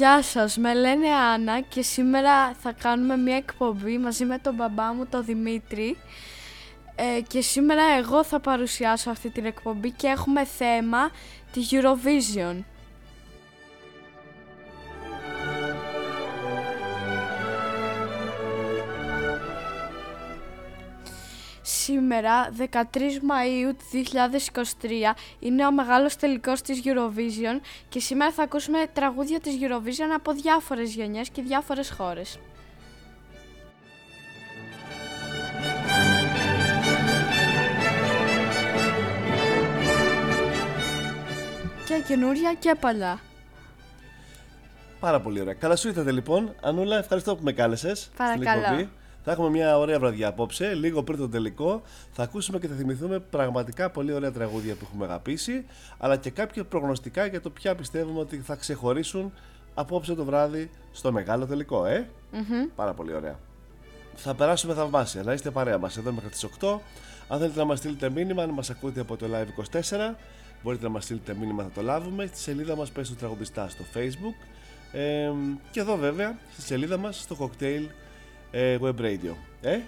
Γεια σας, με λένε Άννα και σήμερα θα κάνουμε μια εκπομπή μαζί με τον μπαμπά μου, τον Δημήτρη ε, και σήμερα εγώ θα παρουσιάσω αυτή την εκπομπή και έχουμε θέμα τη Eurovision. Σήμερα, 13 Μαΐου του 2023, είναι ο μεγάλος τελικός της Eurovision και σήμερα θα ακούσουμε τραγούδια της Eurovision από διάφορες γενιές και διάφορες χώρες. Και καινούρια και παλιά. Πάρα πολύ ωραία. Καλώς ήρθατε λοιπόν. Ανούλα, ευχαριστώ που με κάλεσες. Παρακαλώ. Θα έχουμε μια ωραία βραδιά απόψε, λίγο πριν τον τελικό. Θα ακούσουμε και θα θυμηθούμε πραγματικά πολύ ωραία τραγούδια που έχουμε αγαπήσει, αλλά και κάποια προγνωστικά για το ποια πιστεύουμε ότι θα ξεχωρίσουν απόψε το βράδυ στο μεγάλο τελικό, ε; Πάρα πολύ ωραία. Θα περάσουμε θαυμάσια. Να είστε παρέα μας εδώ μέχρι τις 8. Αν θέλετε να μας στείλετε μήνυμα, αν μας ακούτε από το Live 24, μπορείτε να μας στείλετε μήνυμα, θα το λάβουμε. Στη σελίδα μας πέσει το τραγουδιστά στο Facebook. Ε, και εδώ βέβαια, στη σελίδα μας στο cocktail ε, web radio. Ε;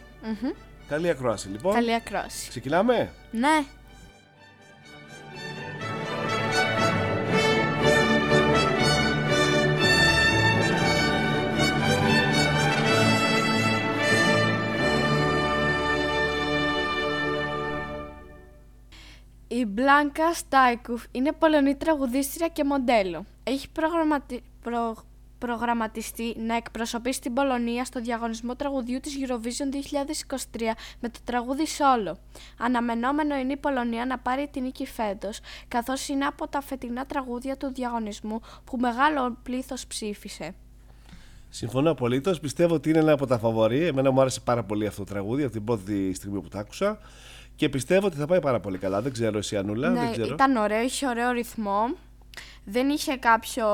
Καλή ακρόαση λοιπόν. Καλή ακρόαση. Ξεκινάμε; Ναι. Η Μπλάνκα Στάικουφ είναι Πολωνή τραγουδίστρια και μοντέλο. Έχει προγραμματι... προ... προγραμματιστεί να εκπροσωπήσει την Πολωνία στο διαγωνισμό τραγουδιού της Eurovision 2023 με το τραγούδι Solo. Αναμενόμενο είναι η Πολωνία να πάρει την νίκη φέτος, καθώς είναι από τα φετινά τραγούδια του διαγωνισμού που μεγάλο πλήθος ψήφισε. Συμφωνώ απολύτως. Πιστεύω ότι είναι ένα από τα φαβορή. Εμένα μου άρεσε πάρα πολύ αυτό το τραγούδι από την πρώτη στιγμή που το άκουσα. Και πιστεύω ότι θα πάει πάρα πολύ καλά. Δεν ξέρω εσύ, Ανούλα. Ναι, δεν ξέρω. ήταν ωραίο, είχε ωραίο ρυθμό. Δεν είχε κάποιο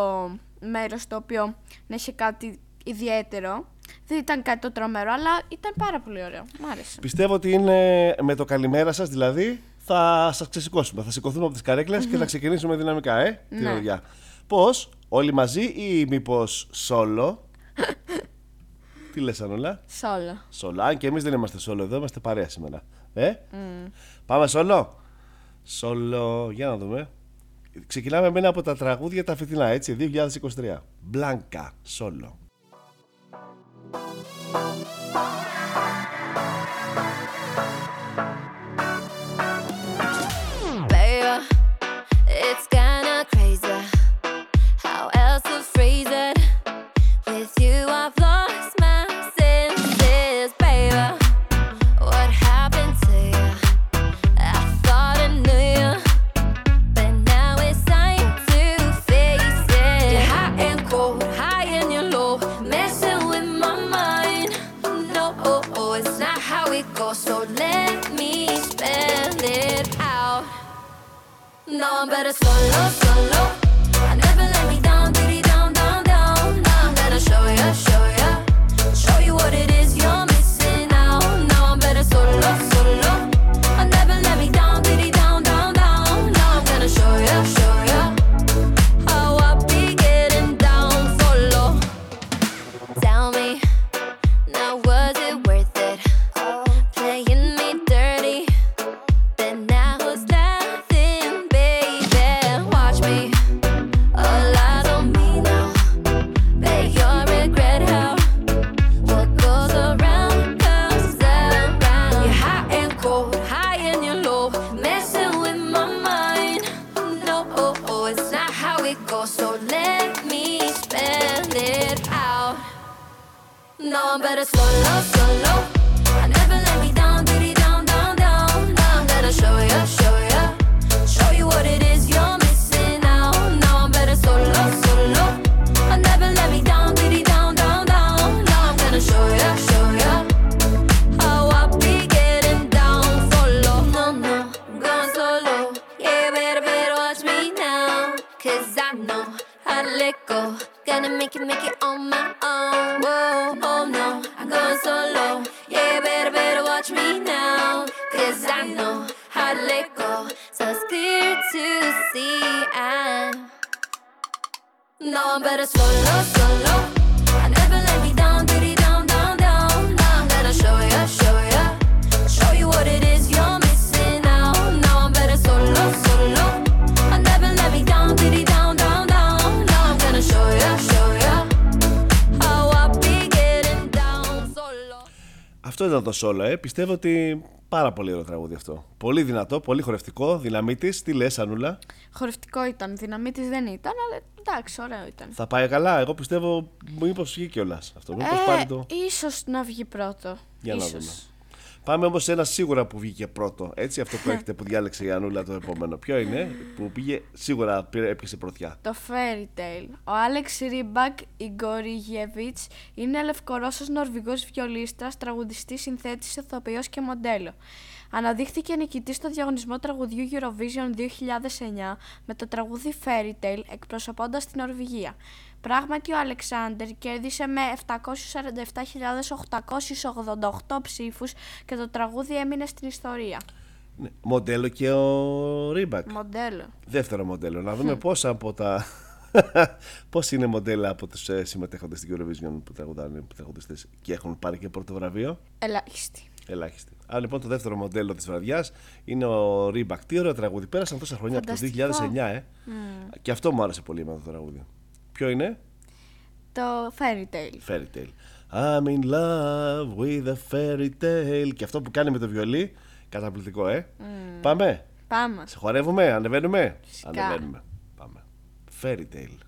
μέρος το οποίο να είχε κάτι ιδιαίτερο. Δεν ήταν κάτι το τρομερό, αλλά ήταν πάρα πολύ ωραίο. Μ' άρεσε. Πιστεύω ότι είναι με το καλημέρα σας, δηλαδή θα σας ξεσηκώσουμε. Θα σηκωθούμε από τις καρέκλες και θα ξεκινήσουμε δυναμικά, ε; Τη Ναι. βραδιά. Πώς, όλοι μαζί ή μήπως solo; Τι λες, Ανούλα; Σόλο. Σόλο. Αν και εμείς δεν είμαστε solo εδώ, είμαστε παρέα σήμερα. Ε; Πάμε solo; Solo. Για να δούμε. Ξεκινάμε με ένα από τα τραγούδια τα φετινά, έτσι, 2023. Μπλάνκα, solo. pero solo, solo το solo, ε. Πιστεύω ότι πάρα πολύ ωραίο τραγούδι αυτό. Πολύ δυνατό, πολύ χορευτικό, δυναμίτης. Τι λες, Αννούλα; Χορευτικό ήταν, δυναμίτης δεν ήταν, αλλά εντάξει, ωραίο ήταν. Θα πάει καλά. Εγώ πιστεύω μήπως βγει κιόλας αυτό. Μήπως πάρει το. ίσως να βγει πρώτο. Για να ίσως. δούμε. Πάμε όμως σε ένα σίγουρα που βγήκε πρώτο. Έτσι, αυτό που έχετε που διάλεξε η Αννούλα το επόμενο. Ποιο είναι που πήγε σίγουρα πήρε, έπιασε πρωτιά. Το Fairy Tale. Ο Αλεξάντερ Ρίμπακ Ιγκόρεβιτς είναι λευκορώσος νορβηγός βιολίστας, τραγουδιστής, συνθέτης, ηθοποιός και μοντέλο. Αναδείχθηκε νικητής στο διαγωνισμό τραγουδιού Eurovision 2009 με το τραγούδι Fairy Tale εκπροσωπώντας την Νορβηγία. Πράγματι ο Αλεξάνδρ κέρδισε με 747.888 ψήφους και το τραγούδι έμεινε στην ιστορία. Ναι. Μοντέλο και ο Ρίμπακ. Μοντέλο. Δεύτερο μοντέλο. Να δούμε πόσα από τα. Πώς είναι μοντέλα από τους ε, συμμετέχοντες στην Eurovision που τραγουδάνε, που τραγουδιστές και έχουν πάρει και πρώτο βραβείο. Ελάχιστη. Ελάχιστη. Άρα λοιπόν το δεύτερο μοντέλο της βραδιάς είναι ο Ρίμπακ. Τι ωραίο τραγούδι. Πέρασαν τόσα χρόνια από το Φανταστικό. 2009, ε. Και αυτό μου άρεσε πολύ με το τραγούδι. Ποιο είναι; Το Fairy Tale. Fairy Tale. I'm in love with a fairy tale. Και αυτό που κάνει με το βιολί, καταπληκτικό, ε. Πάμε. Πάμε. Σε χορεύουμε, ανεβαίνουμε. Φυσικά. Ανεβαίνουμε. Πάμε. Fairy Tale.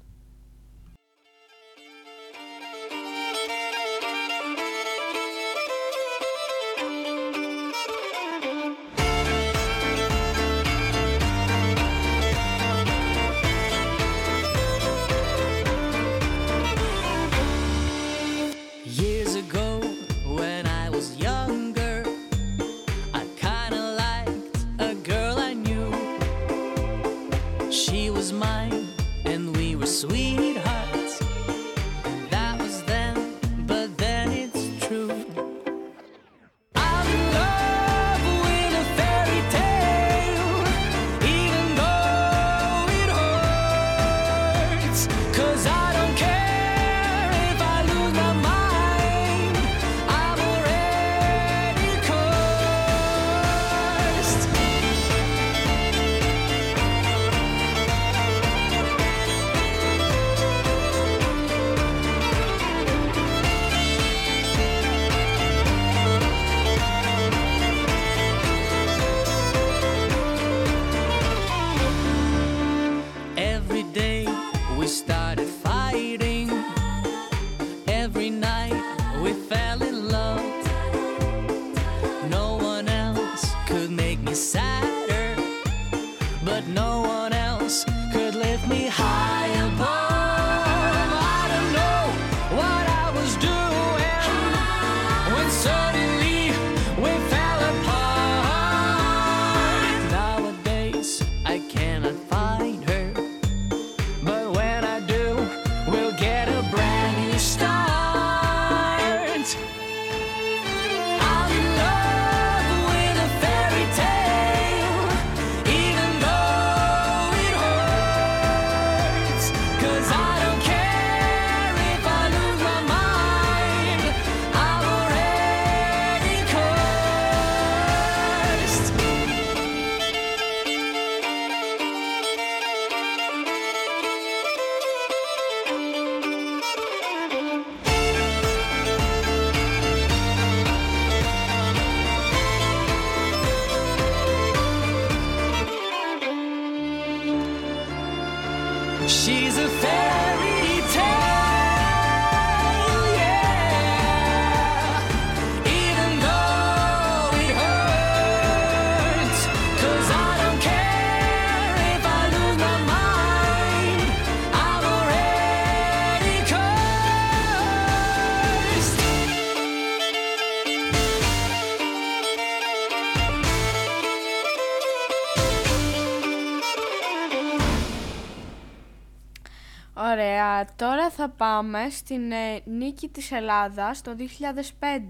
Ωραία, τώρα θα πάμε στην ε, νίκη της Ελλάδας το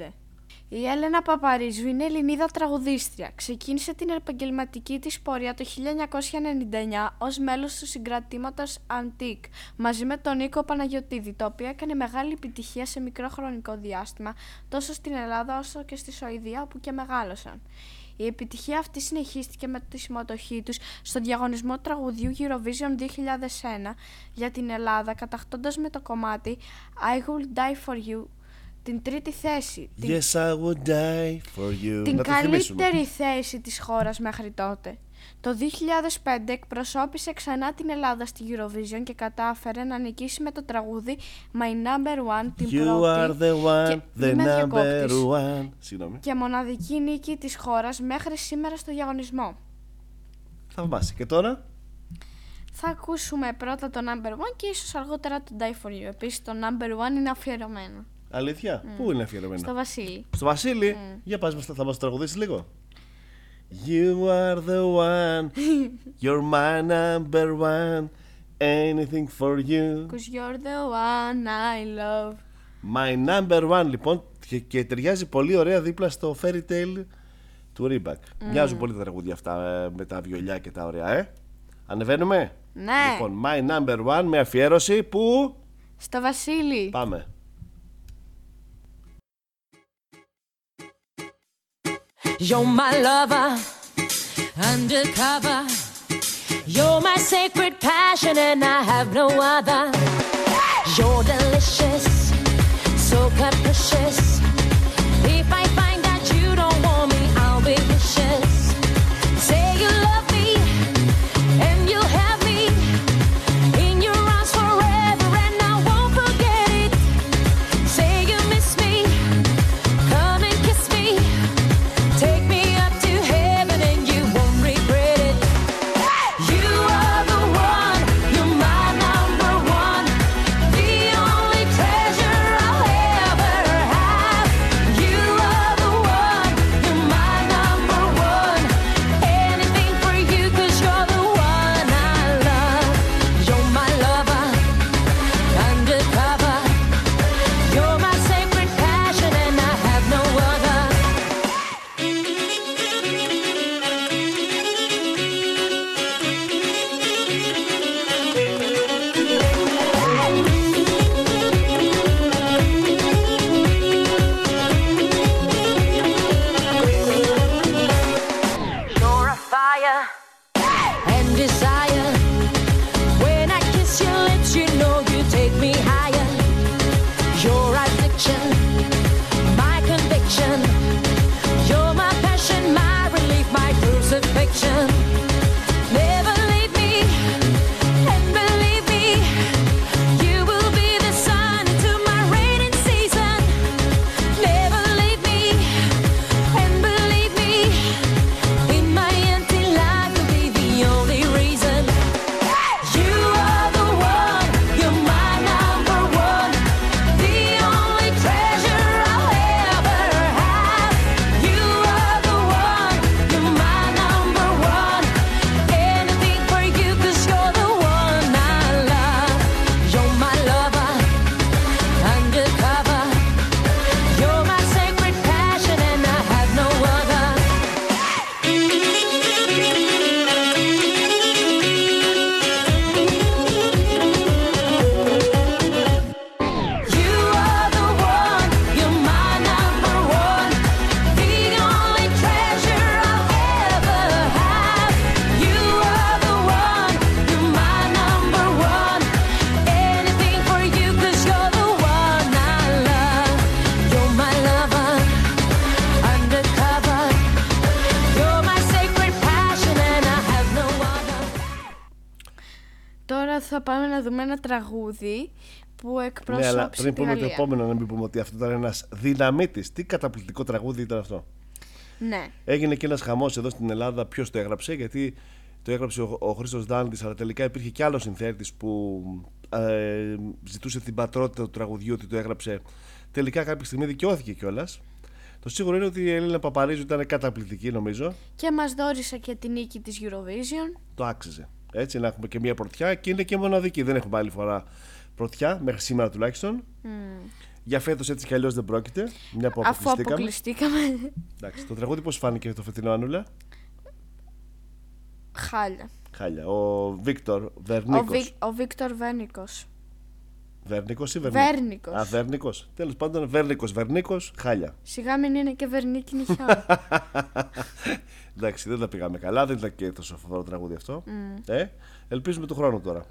2005. Η Έλενα Παπαρίζου είναι Ελληνίδα τραγουδίστρια. Ξεκίνησε την επαγγελματική της πορεία το 1999 ως μέλος του συγκρατήματος Antique μαζί με τον Νίκο Παναγιωτίδη, το οποίο έκανε μεγάλη επιτυχία σε μικρό χρονικό διάστημα τόσο στην Ελλάδα όσο και στη Σουηδία όπου και μεγάλωσαν. Η επιτυχία αυτή συνεχίστηκε με τη συμμετοχή τους στο διαγωνισμό τραγουδιού Eurovision 2001 για την Ελλάδα, κατακτώντας με το κομμάτι I Will Die For You την τρίτη θέση. Την, Yes, I would die for you. την Να το θυμίσουμε. καλύτερη θέση της χώρας μέχρι τότε. Το 2005 εκπροσώπησε ξανά την Ελλάδα στη Eurovision και κατάφερε να νικήσει με το τραγούδι My Number One την You πρώτη are the one, και the είμαι number διακόπτης. one. Συγγνώμη. και μοναδική νίκη της χώρας μέχρι σήμερα στο διαγωνισμό. Θαυμάσαι. Και τώρα; Θα ακούσουμε πρώτα το number one και ίσως αργότερα το Die For You. Επίσης το number one είναι αφιερωμένο Αλήθεια; Πού είναι αφιερωμένο; στο Βασίλη. Στο Βασίλη; Για πας μας, θα μας τραγουδήσεις λίγο. You are the one, you're my number one, anything for you. Cause you're the one I love. My number one λοιπόν και, και ταιριάζει πολύ ωραία δίπλα στο fairy tale του Ρίμπακ. Μοιάζουν πολύ τα τραγούδια αυτά ε, με τα βιολιά και τα ωραία, ε. Ανεβαίνουμε; Ναι, Λοιπόν, my number one με αφιέρωση που; στο Βασίλη. Πάμε. You're my lover, undercover. You're my sacred passion, and I have no other. You're delicious, so capricious. If I find τραγούδι που Ναι, εκπροσώπησε αλλά πριν τη πούμε το Γαλλία. επόμενο, να μην πούμε ότι αυτό ήταν ένας δυναμίτης. Τι καταπληκτικό τραγούδι ήταν αυτό. Ναι. Έγινε και ένας χαμός εδώ στην Ελλάδα. Ποιος το έγραψε, γιατί το έγραψε ο, ο Χρήστος Δάντη, αλλά τελικά υπήρχε κι άλλος συνθέτης που ε, ζητούσε την πατρότητα του τραγουδιού ότι το έγραψε. Τελικά κάποια στιγμή δικαιώθηκε κιόλας. Το σίγουρο είναι ότι η Έλληνα Παπαρίζου ήταν καταπληκτική, νομίζω. Και μας δόρισε και τη νίκη της Eurovision. Το άξιζε. Έτσι, να έχουμε και μία πρωτιά και είναι και μοναδική. Δεν έχουμε άλλη φορά πρωτιά, μέχρι σήμερα τουλάχιστον. Για φέτος έτσι κι αλλιώς δεν πρόκειται. Μια που Αφού αποκλειστήκαμε. αποκλειστήκαμε. Εντάξει, το τραγούδι πώς φάνηκε το φετινό, Ανούλα; Χάλια. Χάλια. Ο Βίκτορ Ο, Βερνίκος. Βί, ο Βίκτορ Βένικο. Βέρνικος ή Βερνίκος; Βέρνικος. Α, Βέρνικος. Τέλος πάντων, Βέρνικος, Βερνίκος, χάλια. Σιγά μην είναι και Βερνίκη νυχιό. Εντάξει, δεν τα πήγαμε καλά, δεν ήταν και τόσο φοβερό τραγούδι αυτό. Ε, ελπίζουμε του χρόνου τώρα.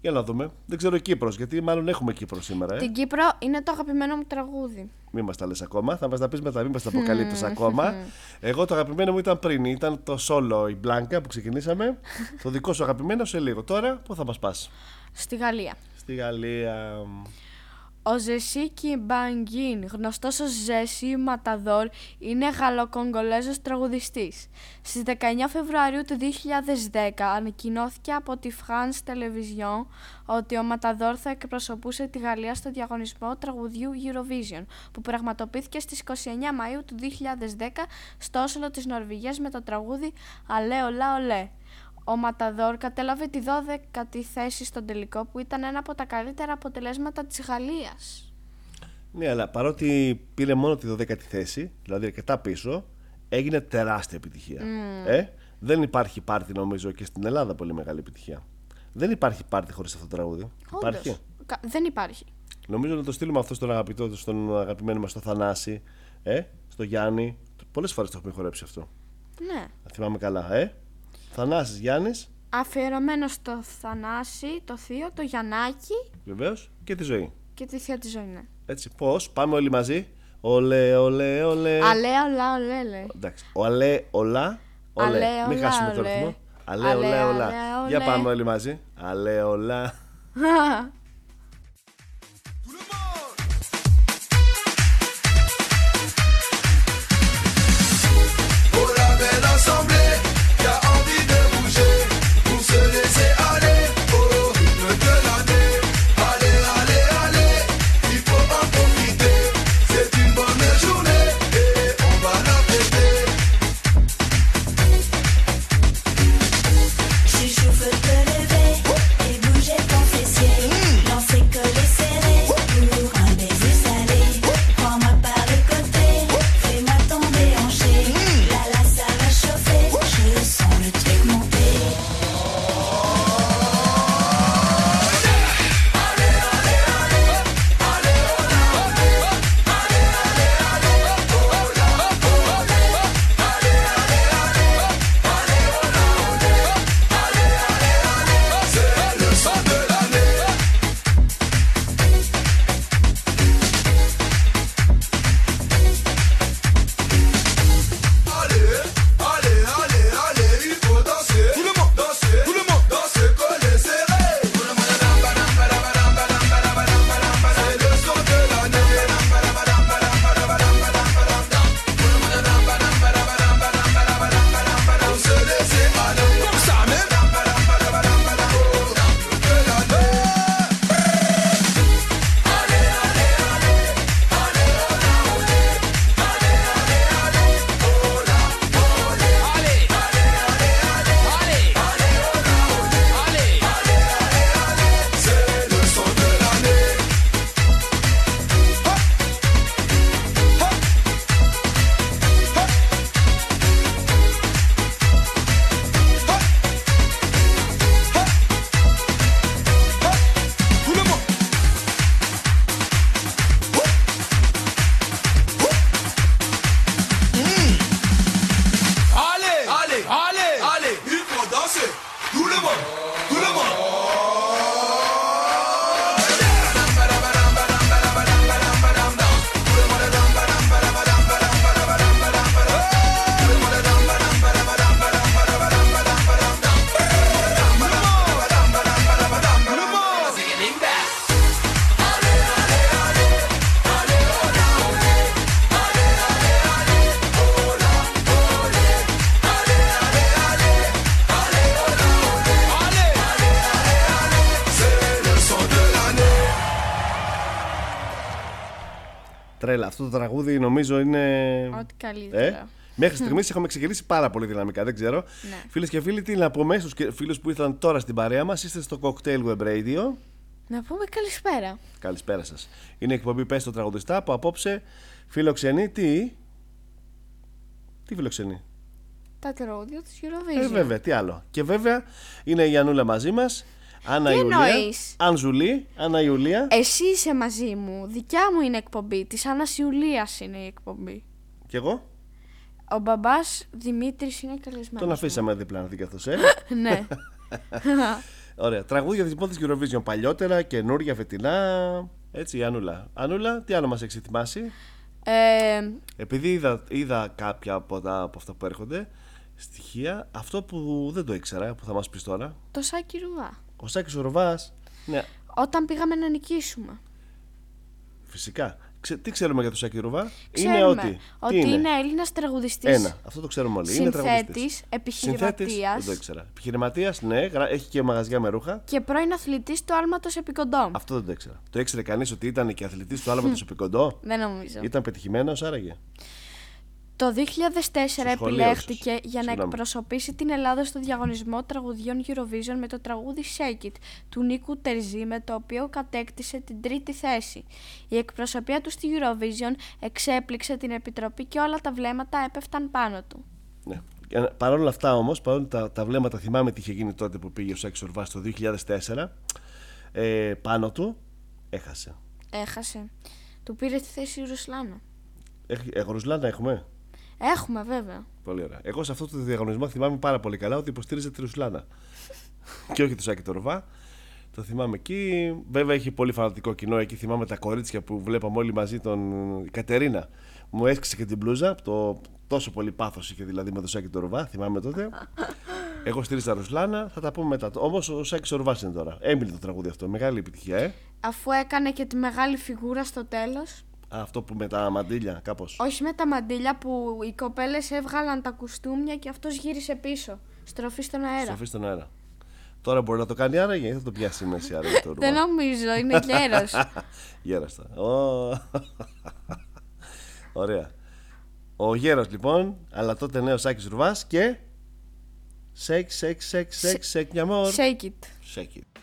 Για να δούμε. Δεν ξέρω Κύπρος, γιατί μάλλον έχουμε Κύπρο σήμερα. Ε. Την Κύπρο είναι το αγαπημένο μου τραγούδι. Μην μας τα λες ακόμα. Θα μας τα πεις μετά, μην μας τα αποκαλύπτεις ακόμα. Εγώ το αγαπημένο μου ήταν πριν. Ήταν το solo η Μπλάνκα που ξεκινήσαμε. το δικό σου αγαπημένο σε λίγο. Τώρα πού θα μας πας; Στη Γαλλία. Στη Γαλλία. Ο Ζεσί Κιμπανγκίν, γνωστός ως Ζεσί Ματαδόρ, είναι γαλλοκογκολέζος τραγουδιστής. Στις 19 Φεβρουαρίου του 2010 ανακοινώθηκε από τη France Television ότι ο Ματαδόρ θα εκπροσωπούσε τη Γαλλία στο διαγωνισμό τραγουδιού Eurovision, που πραγματοποιήθηκε στις 29 Μαΐου του 2010 στο Όσλο της Νορβηγίας με το τραγούδι «Αλέ ολά ολέ». Ο Ματαδόρ κατέλαβε τη 12η θέση στον τελικό που ήταν ένα από τα καλύτερα αποτελέσματα της Γαλλίας. Ναι, αλλά παρότι πήρε μόνο τη 12η θέση, δηλαδή αρκετά πίσω, έγινε τεράστια επιτυχία. Ε, δεν υπάρχει πάρτι νομίζω και στην Ελλάδα πολύ μεγάλη επιτυχία. Δεν υπάρχει πάρτι χωρίς αυτό το τραγούδι. Υπάρχει; Όντως. Κα- Δεν υπάρχει. Νομίζω να το στείλουμε αυτό στον αγαπητό, στον αγαπημένο μας, στο Θανάση, ε, στο Γιάννη. Πολλές φορές το έχουμε χορέψει αυτό. Ναι. Να θυμάμαι καλά, ε. Θανάσης Γιάννης, Αφιερωμένο στο Θανάση, το Θείο, το Γιαννάκη βεβαίως, και τη ζωή. και τη θεία της ζωή. Ναι. Έτσι, πώς, πάμε όλοι μαζί. Ολέ, ολέ, ολέ. Αλέ, ολά, ολέ, λέει. Εντάξει. Ολέ, ολά, ολέ. Αλέ, Μην ολά, χάσουμε το ολέ. ρυθμό. Αλέ, Αλέ, ολέ, ολά. αλέ, ολέ. Για πάμε όλοι μαζί. Αλέ, ολά. Αυτό το τραγούδι νομίζω είναι. Ό,τι καλύτερα. Ε; Μέχρι στιγμής έχουμε ξεκινήσει πάρα πολύ δυναμικά. Δεν ξέρω. Ναι. Φίλες και φίλοι, τι να πούμε στους φίλους που ήρθαν τώρα στην παρέα μας, είστε στο Cocktail Web Radio. Να πούμε καλησπέρα. Καλησπέρα σας. Είναι η εκπομπή Πες το τραγουδιστά που απόψε φιλοξενεί τι; Τι φιλοξενεί; Τα τραγούδια του Ε, Eurovision. βέβαια, τι άλλο. Και βέβαια είναι η Ιανούλα μαζί μας. Άννα Τι Ιουλία. εννοείς; Ανζουλή. Άννα Ιουλία. Εσύ είσαι μαζί μου. Δικιά μου είναι εκπομπή. Της Άννας Ιουλίας είναι η εκπομπή. Κι εγώ. Ο μπαμπάς Δημήτρης είναι καλεσμένος. Τον αφήσαμε δίπλα να δει καθώς, ε. ναι. Ωραία. Τραγούδια λοιπόν τη Eurovision παλιότερα, καινούργια, φετινά. Έτσι, η Ανούλα. Ανούλα, τι άλλο μας έχει ετοιμάσει; ε, Επειδή είδα, είδα κάποια από, τα, από αυτά που έρχονται στοιχεία, αυτό που δεν το ήξερα, που θα μας πεις τώρα. το Σάκη Ρουβά. Ο Σάκης Ορβάς, ναι, Όταν πήγαμε να νικήσουμε. φυσικά. Ξε, τι ξέρουμε για τον Σάκη Ρουβά, Ξέρουμε είναι ότι. ότι τι είναι; είναι Έλληνας τραγουδιστής. Ένα, αυτό το ξέρουμε όλοι. Είναι τραγουδιστής. Συνθέτης, Συνθέτης, επιχειρηματίας. δεν το ήξερα. Επιχειρηματίας, ναι, γρα- έχει και μαγαζιά με ρούχα. Και πρώην αθλητής του άλματος επικοντό. Αυτό δεν το ήξερα. Το ήξερε κανείς ότι ήταν και αθλητής του άλματος επικοντό. Δεν νομίζω. Ήταν πετυχημένος άραγε. Το 2004 σχολείο επιλέχθηκε ίσως. για να Συγγνώμη. εκπροσωπήσει την Ελλάδα στο διαγωνισμό τραγουδιών Eurovision με το τραγούδι Shake It του Νίκου Τερζή με το οποίο κατέκτησε την τρίτη θέση. Η εκπροσωπεία του στη Eurovision εξέπληξε την επιτροπή και όλα τα βλέμματα έπεφταν πάνω του. Ναι. Παρ' όλα αυτά όμως, παρόλο τα, τα βλέμματα θυμάμαι τι είχε γίνει τότε που πήγε ο Σάκη Ορβά το 2004, ε, πάνω του έχασε. Έχασε. Του πήρε τη θέση η Ρουσλάνα. Έχει, ε, Ρουσλάνα έχουμε; Έχουμε βέβαια. Πολύ ωραία. Εγώ σε αυτό το διαγωνισμό θυμάμαι πάρα πολύ καλά ότι υποστήριζε τη Ρουσλάνα. και όχι το Σάκη το Ορβά. Το θυμάμαι εκεί. Βέβαια έχει πολύ φανατικό κοινό. Εκεί θυμάμαι τα κορίτσια που βλέπαμε όλοι μαζί τον η Κατερίνα. Μου έσκησε και την μπλούζα. Το τόσο πολύ πάθος είχε δηλαδή με το Σάκη το Ορβά. Θυμάμαι τότε. Εγώ στήριζα Ρουσλάνα. Θα τα πούμε μετά. Όμως ο Σάκης Ορβά είναι τώρα. Έμεινε το τραγούδι αυτό. Μεγάλη επιτυχία, ε. Αφού έκανε και τη μεγάλη φιγούρα στο τέλος. Α, αυτό που με τα μαντίλια, κάπω. Όχι με τα μαντίλια που οι κοπέλες έβγαλαν τα κουστούμια και αυτός γύρισε πίσω. Στροφή στον αέρα. Στροφή στον αέρα. Τώρα μπορεί να το κάνει άραγε ή θα το πιάσει η μέση άραγε το Δεν Ορβά. νομίζω, είναι γέρος. Γέραστα. Ω. Ωραία. Ο γέρος λοιπόν, αλλά τότε νέο Σάκης Ρουβάς και... Σεκ, σεκ, σεκ, σεκ, σεκ, μια μόρ. Shake it. Shake it.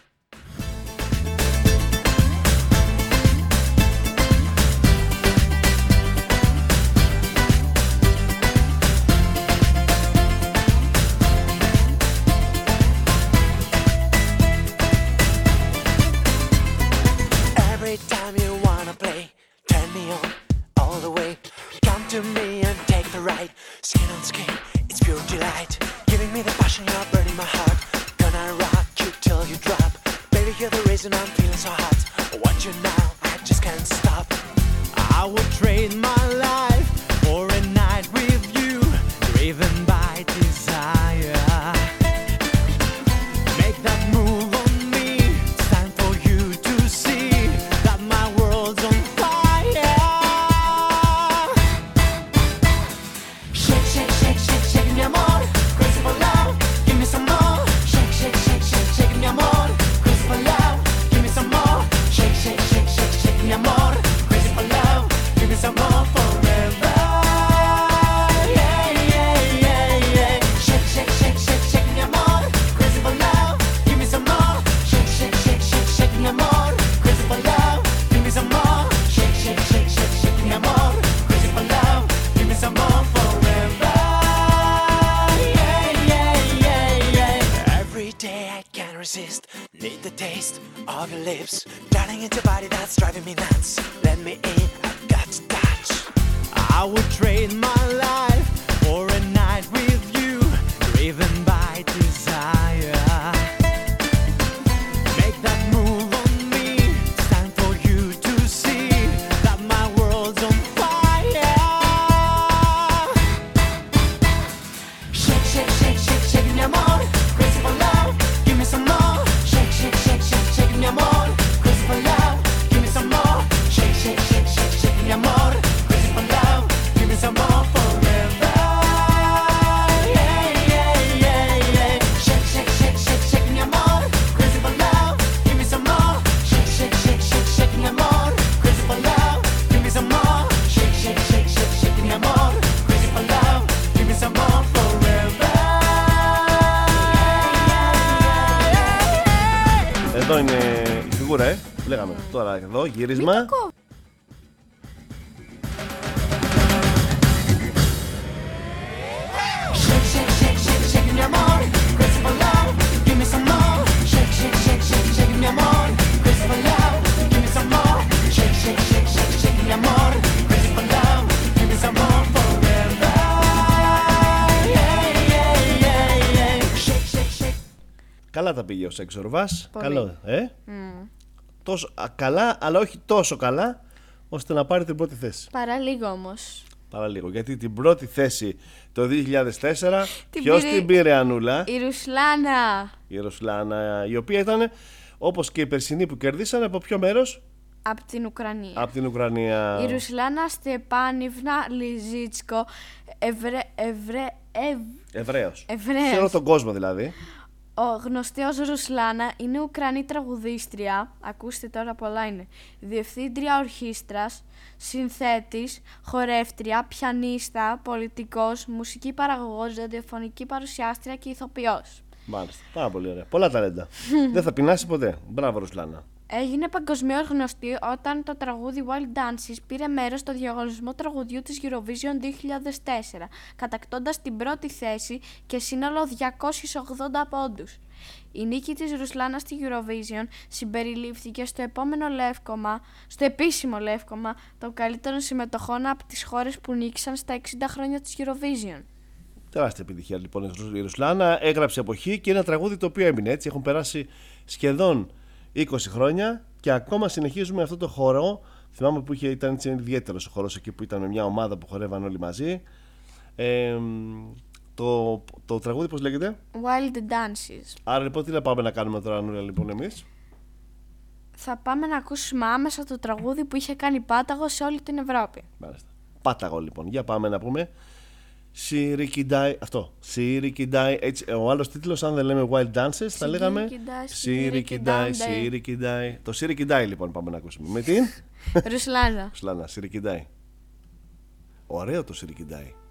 Yeah. Shake, shake, shake. Καλά τα πήγε ο Σεξ Ορβάς. Πολύ. Καλό, ε; Τόσο, α, καλά, αλλά όχι τόσο καλά, ώστε να πάρει την πρώτη θέση. Παρά λίγο όμως. Παραλίγο. Γιατί την πρώτη θέση το 2004, Την ποιος πήρε- την πήρε, Ανούλα, Η Ρουσλάνα η Ρωσλάνα, η οποία ήταν όπως και η περσινή που κερδίσανε από ποιο μέρος, από την Ουκρανία. από την Ουκρανία. Η Ρουσλάνα Στεπάνιβνα Λιζίτσκο, Ευρε... Ευρε... Ευ... Εβραίος. Εβραίος. Σε όλο τον κόσμο δηλαδή. Ο γνωστή ως Ρουσλάνα είναι Ουκρανή τραγουδίστρια, ακούστε τώρα πολλά είναι, διευθύντρια ορχήστρας, συνθέτης, χορεύτρια, πιανίστα, πολιτικός, μουσική παραγωγός, ραδιοφωνική παρουσιάστρια και ηθοποιός. Μάλιστα. Πάρα πολύ ωραία. Πολλά ταλέντα. Δεν θα πεινάσεις ποτέ. Μπράβο, Ρουσλάνα. Έγινε παγκοσμίως γνωστή όταν το τραγούδι Wild Dances πήρε μέρος στο διαγωνισμό τραγουδιού της Eurovision 2004, κατακτώντας την πρώτη θέση και σύνολο 280 πόντους. Η νίκη της Ρουσλάνα στη Eurovision συμπεριλήφθηκε στο επόμενο λεύκομα, στο επίσημο λεύκομα των καλύτερων συμμετοχών από τις χώρες που νίκησαν στα 60 χρόνια της Eurovision. Τεράστια επιτυχία λοιπόν η Ρουσ- η Ρουσλάνα. Έγραψε εποχή και ένα τραγούδι το οποίο έμεινε έτσι. Έχουν περάσει σχεδόν 20 χρόνια και ακόμα συνεχίζουμε αυτό το χορό. Θυμάμαι που είχε, ήταν έτσι ιδιαίτερος ο χορός εκεί που ήταν με μια ομάδα που χορεύαν όλοι μαζί. Ε, το, το τραγούδι πώς λέγεται; Wild Dances. Άρα λοιπόν τι να πάμε να κάνουμε τώρα Αννούλα λοιπόν εμείς; Θα πάμε να ακούσουμε άμεσα το τραγούδι που είχε κάνει πάταγο σε όλη την Ευρώπη. Μάλιστα. Πάταγο λοιπόν. Για πάμε να πούμε. Σιρικιντάι. Αυτό. Σιρικιντάι. Έτσι, ο άλλος τίτλος, αν δεν λέμε Wild Dances, θα λέγαμε. Σιρικιντάι, Σιρικιντάι. σιρικιντάι. Σιρικιντάι. Το Σιρικιντάι λοιπόν πάμε να ακούσουμε. Με την; Ρουσλάνα. Ρουσλάνα, Σιρικιντάι. Ωραίο το Σιρικιντάι. Just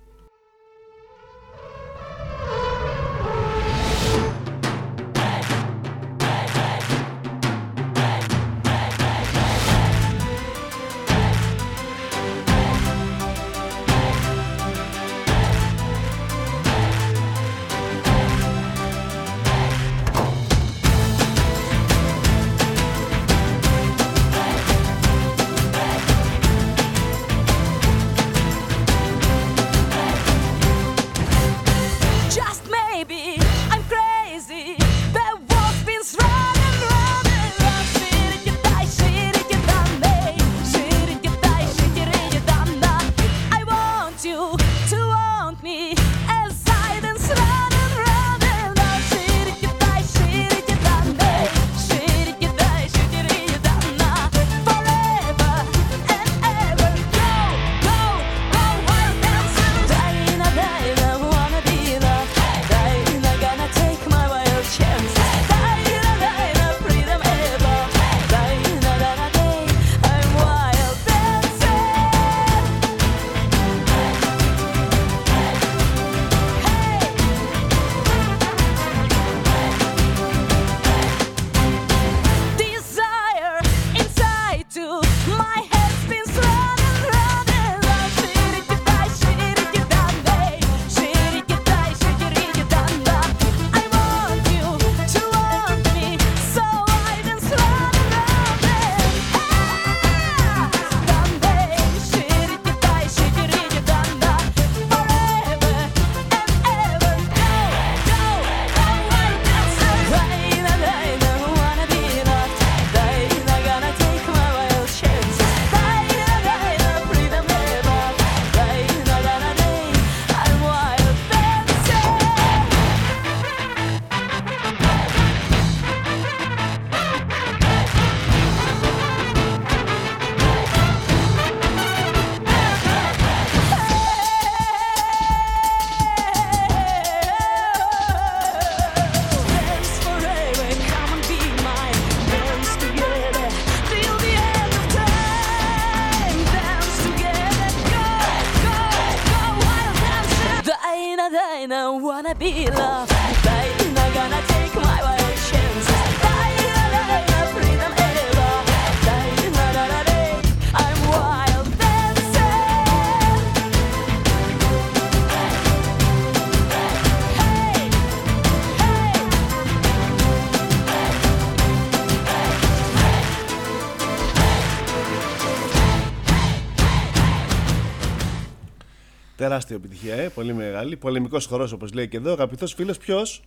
Τεράστια επιτυχία, ε, πολύ μεγάλη. Πολεμικός χορός, όπως λέει και εδώ. Αγαπητός φίλος, ποιος,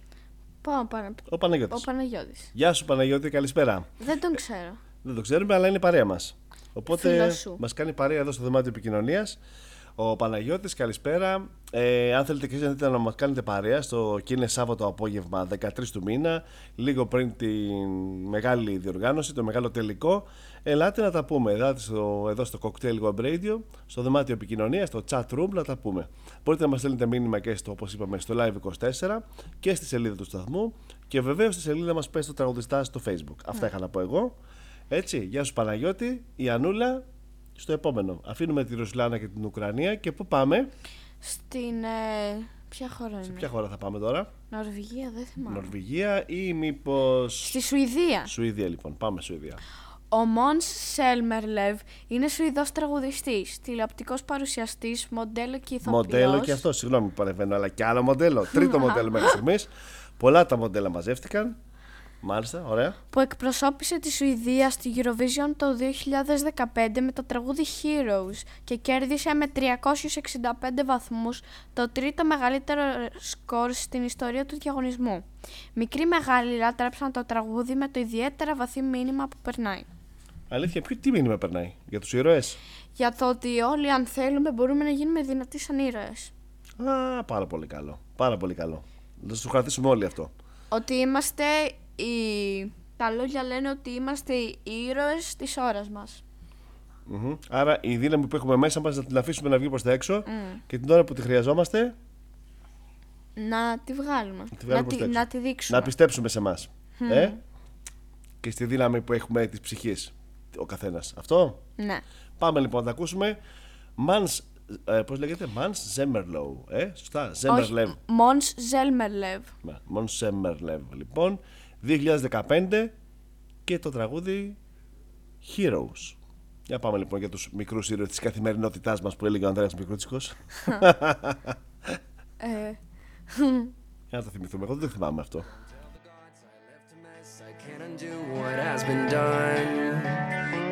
Πάω πάνω. ο Παναγιώτης. Ο Παναγιώτης. Γεια σου, Παναγιώτη, καλησπέρα. Δεν τον ξέρω. Δεν το ξέρουμε, αλλά είναι παρέα μας. Οπότε Φίλος σου. μας κάνει παρέα εδώ στο δωμάτιο επικοινωνίας. Ο Παναγιώτης, καλησπέρα. Ε, αν θέλετε και εσείς να να μας κάνετε παρέα στο και είναι Σάββατο απόγευμα 13 του μήνα, λίγο πριν τη μεγάλη διοργάνωση, το μεγάλο τελικό, ελάτε να τα πούμε. Ελάτε στο, εδώ στο Cocktail Web Radio, στο δωμάτιο επικοινωνίας, στο chat room να τα πούμε. Μπορείτε να μας στέλνετε μήνυμα και στο, όπως είπαμε, στο Live24 και στη σελίδα του σταθμού και βεβαίως στη σελίδα μας πέσει το τραγουδιστά στο Facebook. Αυτά είχα να πω εγώ. Έτσι, γεια σου Παναγιώτη, η Ανούλα στο επόμενο. Αφήνουμε τη Ρωσλάνα και την Ουκρανία και πού πάμε, Στην. Ε, ποια χώρα είναι; ποια χώρα θα πάμε τώρα, Νορβηγία, δεν θυμάμαι. Νορβηγία ή μήπως... Στη Σουηδία. Σουηδία λοιπόν, πάμε Σουηδία. Ο Μόνς Σέλμερλεβ είναι Σουηδός τραγουδιστής, τηλεοπτικός παρουσιαστής, μοντέλο και ηθοποιός. Μοντέλο και αυτό, συγγνώμη που παρεμβαίνω, αλλά και άλλο μοντέλο. Τρίτο μοντέλο μέχρι στιγμής. Πολλά τα μοντέλα μαζεύτηκαν. Μάλιστα, ωραία. που εκπροσώπησε τη Σουηδία στη Eurovision το 2015 με το τραγούδι Heroes και κέρδισε με 365 βαθμούς το τρίτο μεγαλύτερο σκορ στην ιστορία του διαγωνισμού. Μικροί μεγάλοι λάτρεψαν το τραγούδι με το ιδιαίτερα βαθύ μήνυμα που περνάει. Αλήθεια, ποιο τι μήνυμα περνάει για τους ήρωες; Για το ότι όλοι αν θέλουμε μπορούμε να γίνουμε δυνατοί σαν ήρωες. Α, πάρα πολύ καλό. Πάρα πολύ καλό. Να το κρατήσουμε όλοι αυτό. Ότι είμαστε οι... Τα λόγια λένε ότι είμαστε οι ήρωες της ώρας μας. Μμμ. Άρα η δύναμη που έχουμε μέσα μας να την αφήσουμε να βγει προς τα έξω και την ώρα που τη χρειαζόμαστε Να τη βγάλουμε. να τη βγάλουμε να, προς τη, τα έξω. να τη δείξουμε. Να πιστέψουμε σε εμά. Ε; Και στη δύναμη που έχουμε τη ψυχής ο καθένας. Αυτό. Ναι. Πάμε λοιπόν να τα ακούσουμε. Mans, ε, πώς λέγεται, Mans Zemmerlow, ε, σωστά, Zemmerlev. Μόνς Ζέλμερλεβ. Mans Zemmerlev, λοιπόν, 2015 και το τραγούδι Heroes. Για πάμε λοιπόν για τους μικρούς ήρωες της καθημερινότητάς μας που έλεγε ο Ανδρέας Μικρούτσικος. Ε, Για να το θυμηθούμε, εγώ δεν το θυμάμαι αυτό.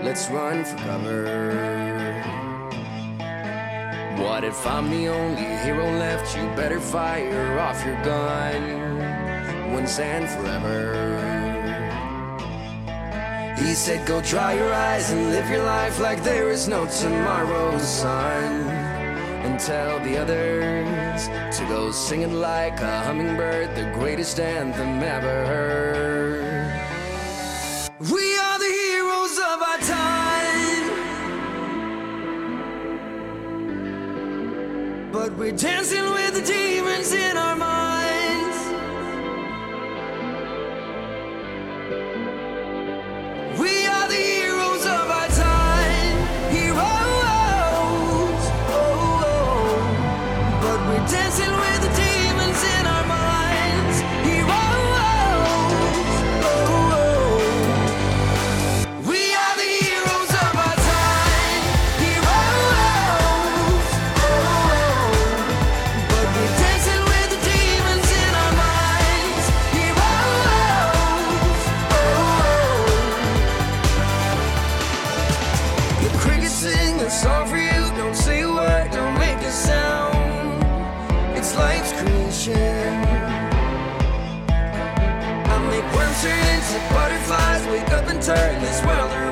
Let's run for cover. What if I'm the only hero left? You better fire off your gun once and forever. He said, Go dry your eyes and live your life like there is no tomorrow, son. And tell the others to go singing like a hummingbird, the greatest anthem ever heard. We But we're dancing with the demons in our minds. Turn this world around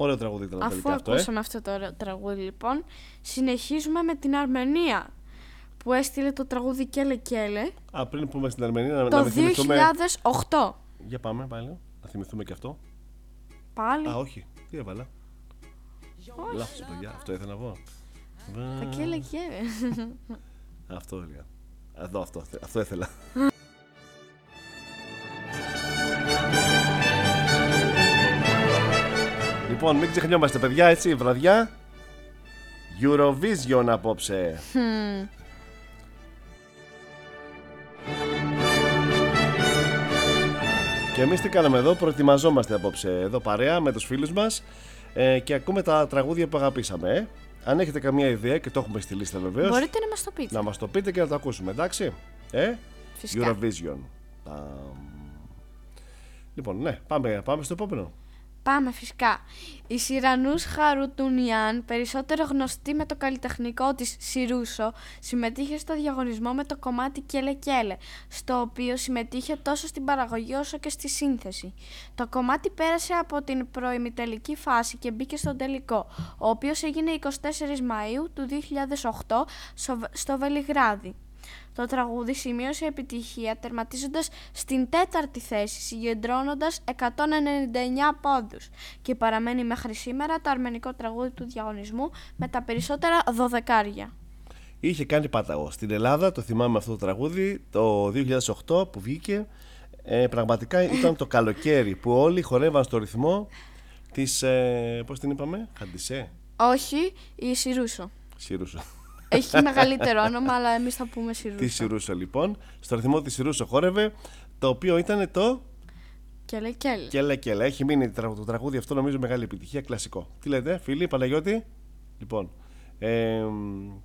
Ωραίο τραγούδι ήταν Αφού τελικά αυτό, ε. ακούσαμε αυτό το ωραίο τραγούδι, λοιπόν, συνεχίζουμε με την Αρμενία που έστειλε το τραγούδι Κέλε Κέλε Α, πριν πούμε στην Αρμενία, να, να το μην θυμηθούμε. 2008. Για πάμε πάλι. Να θυμηθούμε και αυτό. Πάλι. Α, όχι. Τι έβαλα. Λάθος, παιδιά. Αυτό ήθελα να πω. Τα Κέλε Κέλε. Αυτό έλεγα. Εδώ, αυτό, αυτό ήθελα. λοιπόν, μην ξεχνιόμαστε, παιδιά, έτσι, βραδιά. Eurovision απόψε. Και εμείς τι κάναμε εδώ, προετοιμαζόμαστε απόψε εδώ παρέα με τους φίλους μας ε, και ακούμε τα τραγούδια που αγαπήσαμε. Ε. Αν έχετε καμία ιδέα και το έχουμε στη λίστα βεβαίως Μπορείτε να μας το πείτε. να μας το πείτε και να το ακούσουμε, εντάξει. Ε, Φυσικά. Eurovision. Ταμ. Λοιπόν, ναι, πάμε, πάμε στο επόμενο. Πάμε φυσικά. Η Σιρανούς Χαρουτουνιάν, περισσότερο γνωστή με το καλλιτεχνικό της Σιρούσο, συμμετείχε στο διαγωνισμό με το κομμάτι Κέλε Κέλε, στο οποίο συμμετείχε τόσο στην παραγωγή όσο και στη σύνθεση. Το κομμάτι πέρασε από την προημιτελική φάση και μπήκε στον τελικό, ο οποίος έγινε 24 Μαΐου του 2008 στο- στο Βελιγράδι. Το τραγούδι σημείωσε επιτυχία τερματίζοντας στην τέταρτη θέση συγκεντρώνοντας 199 πόντους και παραμένει μέχρι σήμερα το αρμενικό τραγούδι του διαγωνισμού με τα περισσότερα δωδεκάρια. Είχε κάνει πάταγο. Στην Ελλάδα, το θυμάμαι αυτό το τραγούδι, το 2008 που βγήκε. Ε, πραγματικά ήταν το καλοκαίρι που όλοι χορεύαν στο ρυθμό της, ε, πώς την είπαμε, Χαντισέ, Όχι, η Σιρούσο. Σιρούσο. Έχει μεγαλύτερο όνομα, αλλά εμείς θα πούμε Τη Σιρούσο. Σιρούσο λοιπόν. Στο ρυθμό της Σιρούσο χόρευε, το οποίο ήταν το Και λέει και λέει. Κέλε Κέλε. Έχει μείνει τρα- το τραγούδι αυτό νομίζω μεγάλη επιτυχία, κλασικό. Τι λέτε, φίλοι, Παναγιώτη; Λοιπόν, ε,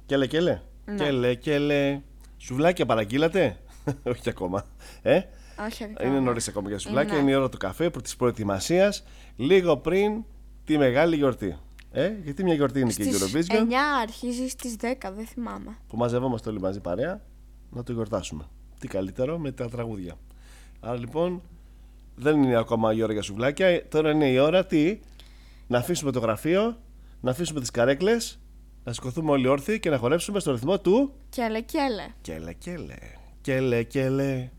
Κέλε Κέλε. Ναι. Κέλε Κέλε. Σουβλάκια παραγγείλατε; Όχι ακόμα. Ε; Όχι, ακόμα. Είναι νωρίς ακόμα για σουβλάκια. Ναι. Είναι η ώρα του καφέ, της προετοιμασίας, λίγο πριν τη μεγάλη γιορτή. Ε, γιατί μια γιορτή είναι και η Στις Eurovision 9 αρχίζει στις 10, δεν θυμάμαι. που μαζευόμαστε όλοι μαζί παρέα να το γιορτάσουμε. Τι καλύτερο με τα τραγούδια. Άρα λοιπόν δεν είναι ακόμα η ώρα για σουβλάκια. Ε, Τώρα είναι η ώρα τι, να αφήσουμε το γραφείο, να αφήσουμε τις καρέκλες, να σηκωθούμε όλοι όρθιοι και να χορέψουμε στο ρυθμό του Και λέει και λέει. Κέλε κέλε. Κέλε κέλε.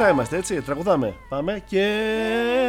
Πες το τραγουδιστά είμαστε, έτσι. Τραγουδάμε. Πάμε. Κέλε.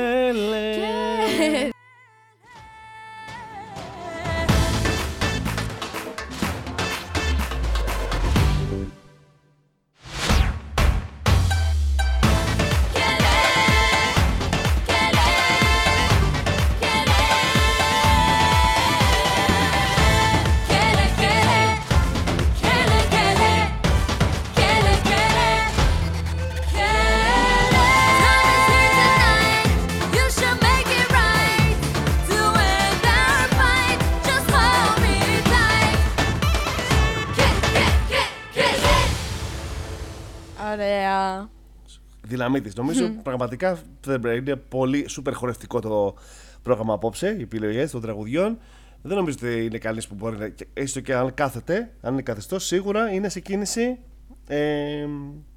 Δυναμή Νομίζω πραγματικά δεν πρέπει. Είναι πολύ σούπερ χορευτικό το πρόγραμμα απόψε, οι επιλογές των τραγουδιών. Δεν νομίζω ότι είναι κανείς που μπορεί να. και έστω και αν κάθεται, αν είναι καθιστό, σίγουρα είναι σε κίνηση. Ε,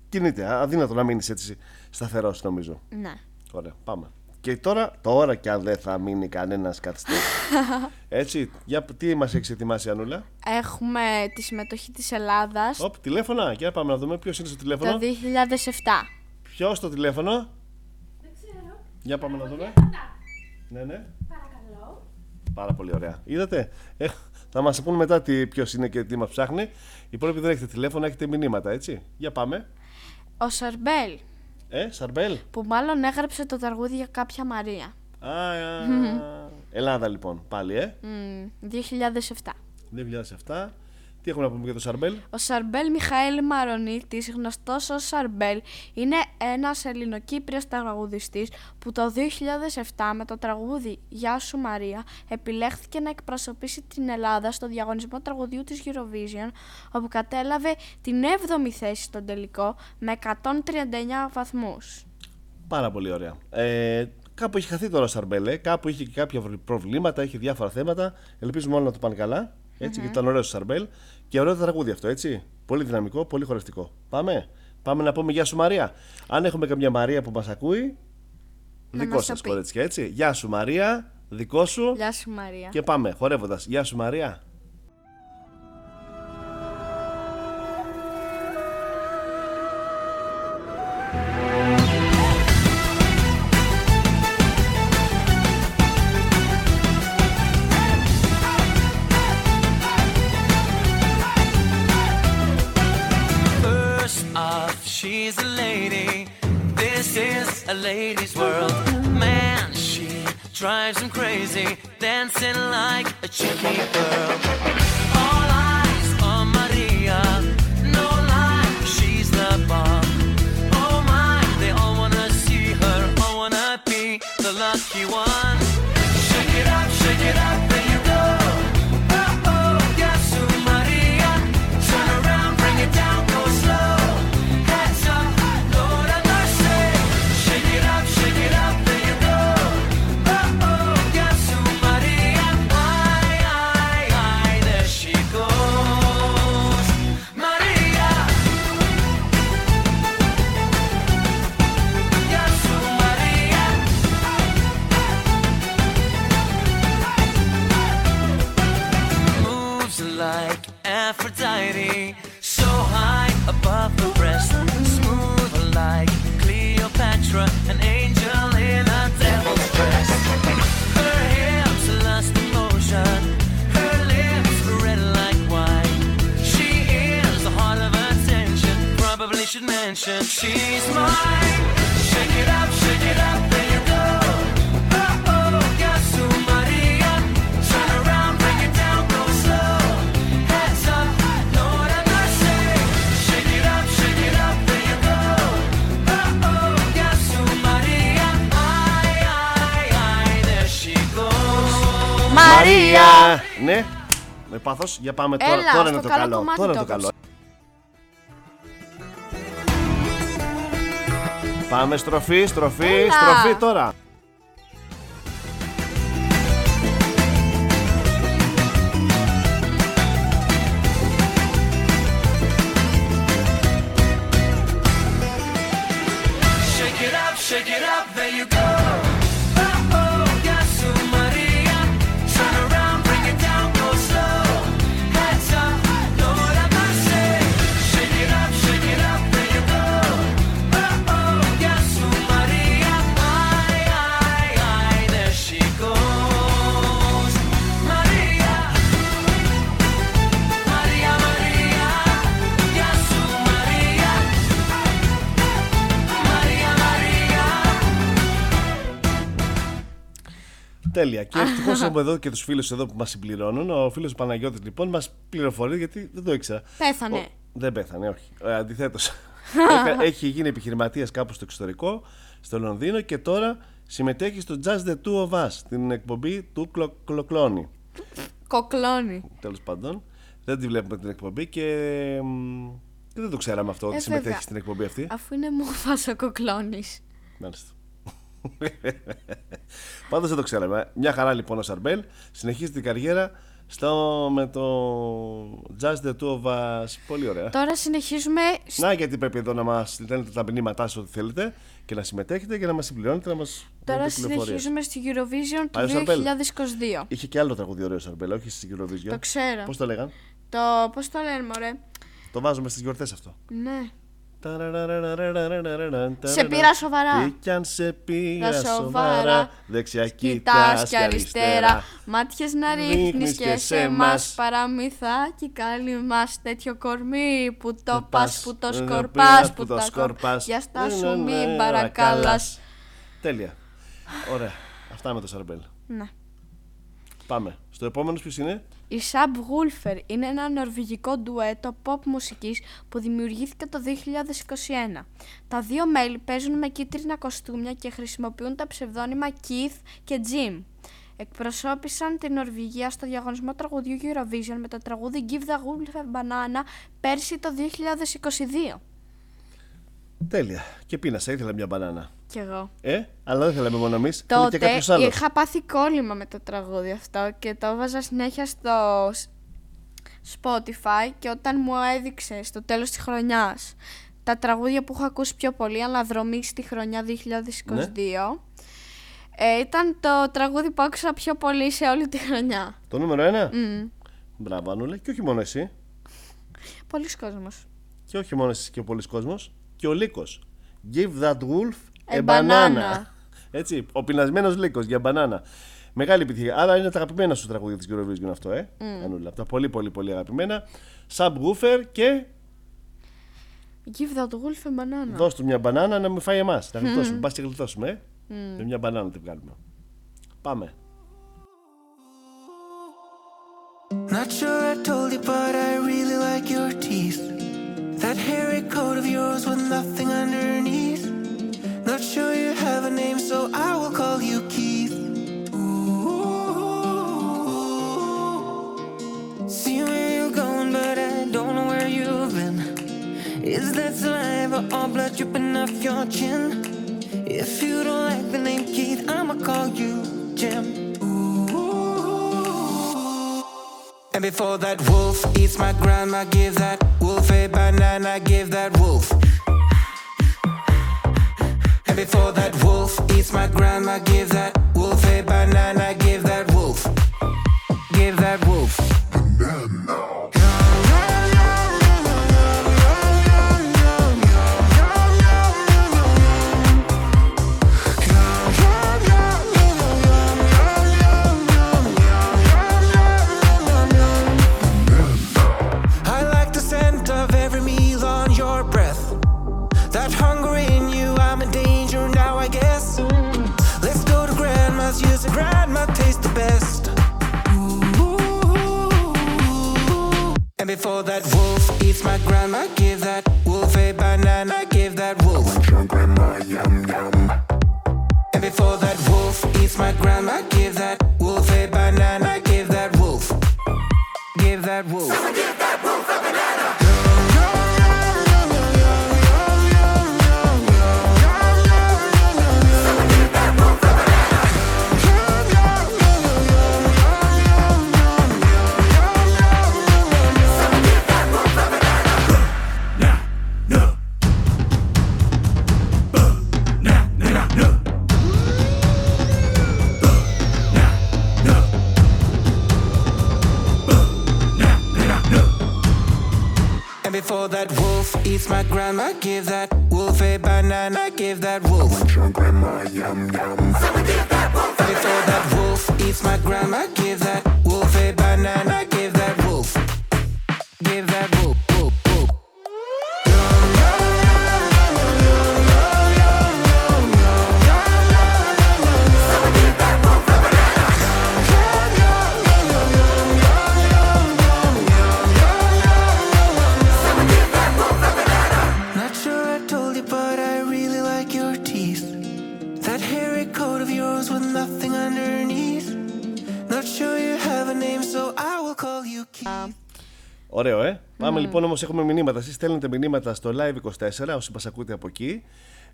κινείται. Αδύνατο να μείνει έτσι σταθερός, νομίζω. Ναι. Ωραία, πάμε. Και τώρα, τώρα κι αν δεν θα μείνει κανένας καθιστό. έτσι, για τι μας έχεις ετοιμάσει, Ανούλα; Έχουμε τη συμμετοχή της Ελλάδας Οπ, τηλέφωνα. Για πάμε να δούμε ποιος είναι στο τηλέφωνο. το 2007. Ποιο στο τηλέφωνο; Δεν ξέρω. Για πάμε να δούμε. Ναι, ναι. Παρακαλώ. Πάρα πολύ ωραία. Είδατε; Ε, θα μας πούν μετά ποιος είναι και τι μας ψάχνει. Οι υπόλοιποι δεν έχετε τηλέφωνο, έχετε μηνύματα, έτσι. Για πάμε. Ο Σαρμπέλ, Ε, Σαρμπέλ. που μάλλον έγραψε το τραγούδι για κάποια Μαρία. Α, Ελλάδα λοιπόν, πάλι, ε. Μμ, 2007. 2007. Τι έχουμε να πούμε για το Σαρμπέλ; Ο Σαρμπέλ Μιχαήλ Μαρονίτης, γνωστός ως Σαρμπέλ, είναι ένας ελληνοκύπριος τραγουδιστής που το 2007 με το τραγούδι «Γεια σου Μαρία» επιλέχθηκε να εκπροσωπήσει την Ελλάδα στο διαγωνισμό τραγουδιού της Eurovision, όπου κατέλαβε την 7η θέση στον τελικό με 139 βαθμούς. Πάρα πολύ ωραία. Ε, κάπου έχει χαθεί τώρα ο Σαρμπέλ, ε. κάπου είχε και κάποια προβλήματα, είχε διάφορα θέματα. Ελπίζουμε όλα να το πάνε καλά. Έτσι, γιατί ήταν ωραίο ο Σαρμπέλ. Και ωραίο το τραγούδι αυτό, έτσι. Πολύ δυναμικό, πολύ χορευτικό. Πάμε. Πάμε να πούμε Γεια σου Μαρία. Αν έχουμε καμιά Μαρία που μας ακούει, δικό μας σας το πει. κορίτσια, έτσι. Γεια σου Μαρία, δικό σου. Γεια σου Μαρία. Και πάμε, χορεύοντας. Γεια σου Μαρία. Dancing like a cheeky girl. Πάθο. Για πάμε τώρα. Έλα, τώρα στο είναι το καλό καλό. κομμάτι Τώρα είναι το το καλό. έκοψα. Πάμε στροφή, στροφή, Έλα. στροφή τώρα. Τέλεια. Και ευτυχώς έχουμε εδώ και τους φίλους εδώ που μας συμπληρώνουν. Ο φίλος Παναγιώτης λοιπόν μας πληροφορεί γιατί δεν το ήξερα. Πέθανε. Ο- Δεν πέθανε, όχι. Ε, Αντιθέτως. έχει γίνει επιχειρηματίας κάπου στο εξωτερικό, στο Λονδίνο και τώρα συμμετέχει στο Just the Two of Us, την εκπομπή του Κλο- Κλοκλώνη. Κοκλώνει. Τέλος πάντων. Δεν τη βλέπουμε την εκπομπή και. μ, Και δεν το ξέραμε αυτό ότι Ε, συμμετέχει βέβαια. στην εκπομπή αυτή. Αφού είναι μούφας ο κοκλώνης. Μάλιστα. Πάντως δεν το ξέραμε. Μια χαρά λοιπόν ο Σαρμπέλ συνεχίζει την καριέρα στο, με το Just the Two of Us. Πολύ ωραία. Τώρα συνεχίζουμε σ- Να γιατί πρέπει εδώ να μας στέλνετε τα μηνύματά σας ό,τι θέλετε και να συμμετέχετε και να μας συμπληρώνετε να μας Τώρα δίνετε πληροφορίες. συνεχίζουμε στη Eurovision Πάει ο του Σαρμπέλ. 2022. Είχε και άλλο τραγούδι ωραίο Σαρμπέλ, όχι στην Eurovision. Το ξέρω. Πώς το λέγαν. Το πώς το λένε μωρέ; Το βάζουμε στις γιορτές αυτό. Ναι. Σε πήρα σοβαρά. Τι κι αν σε πήρα Τα σοβαρά. σοβαρά. Δεξιά Κοιτάς κοιτάς και αριστερά. Μάτιες να ρίχνεις Ρίχνεις και και σε σε μας μας. Παραμυθάκι καλή μας τέτοιο κορμί Που το Το πας, πας, που το ε, σκορπάς, που που το τα σκορπάς. σκορπάς Για στάσου Ε, ναι, ναι, μην παρακαλάς Τέλεια. Ωραία. Αυτά με το Σαρμπέλ. Ναι. Πάμε. Στο επόμενο ποιο είναι. Η Sub Woofer είναι ένα νορβηγικό ντουέτο pop μουσικής που δημιουργήθηκε το 2021. Τα δύο μέλη παίζουν με κίτρινα κοστούμια και χρησιμοποιούν τα ψευδόνυμα Keith και Jim. Εκπροσώπησαν την Νορβηγία στο διαγωνισμό τραγουδιού Eurovision με το τραγούδι Give the Wolf a Banana πέρσι το 2022. Τέλεια. Και πίνασα, ήθελα μια μπανάνα. Κι εγώ. Ε, αλλά δεν θέλαμε μόνο εμείς. και Τότε κάποιος άλλος. είχα πάθει κόλλημα με το τραγούδι αυτό και το έβαζα συνέχεια στο s- Spotify και όταν μου έδειξε στο τέλος της χρονιάς τα τραγούδια που έχω ακούσει πιο πολύ αναδρομή στη χρονιά 2022 ε, ήταν το τραγούδι που άκουσα πιο πολύ σε όλη τη χρονιά. Το νούμερο ένα; Μμ. Μπράβο, Ανούλα. Και όχι μόνο εσύ. Πολλοί κόσμος. Και όχι μόνο εσύ και ο πολλοί κόσμος. Και ο Λύκος. Give that wolf a, A banana. banana. Έτσι. Ο πεινασμένος Λύκος για μπανάνα. Μεγάλη επιτυχία. Άρα είναι τα αγαπημένα σου τραγούδια της Eurovision αυτό, ε. Ανούλα. Από τα πολύ πολύ πολύ αγαπημένα. Subwoofer και Give that wolf a banana. δώσ' του μια μπανάνα να μην φάει εμάς. Να γλιτώσουμε. Πας και γλιτώσουμε, ε. Με μια μπανάνα τη βγάλουμε. Πάμε. Not sure I told you, but I really like your teeth. That hairy coat of yours with nothing underneath. Not sure you have a name, so I will call you Keith. Ooh. See where you're going, but I don't know where you've been. Is that saliva or blood dripping off your chin? If you don't like the name Keith, I'ma call you Jim. Ooh. And before that wolf eats my grandma, give that wolf a banana, give that wolf. Before that wolf eats my grandma, give that wolf a banana, Before that wolf eats my grandma, give that wolf a banana, give that wolf. And before that wolf eats my grandma, give that wolf a banana, give that wolf. Give that wolf. Όμως έχουμε μηνύματα. Εσείς στέλνετε μηνύματα στο live24, όσοι μας ακούτε από εκεί.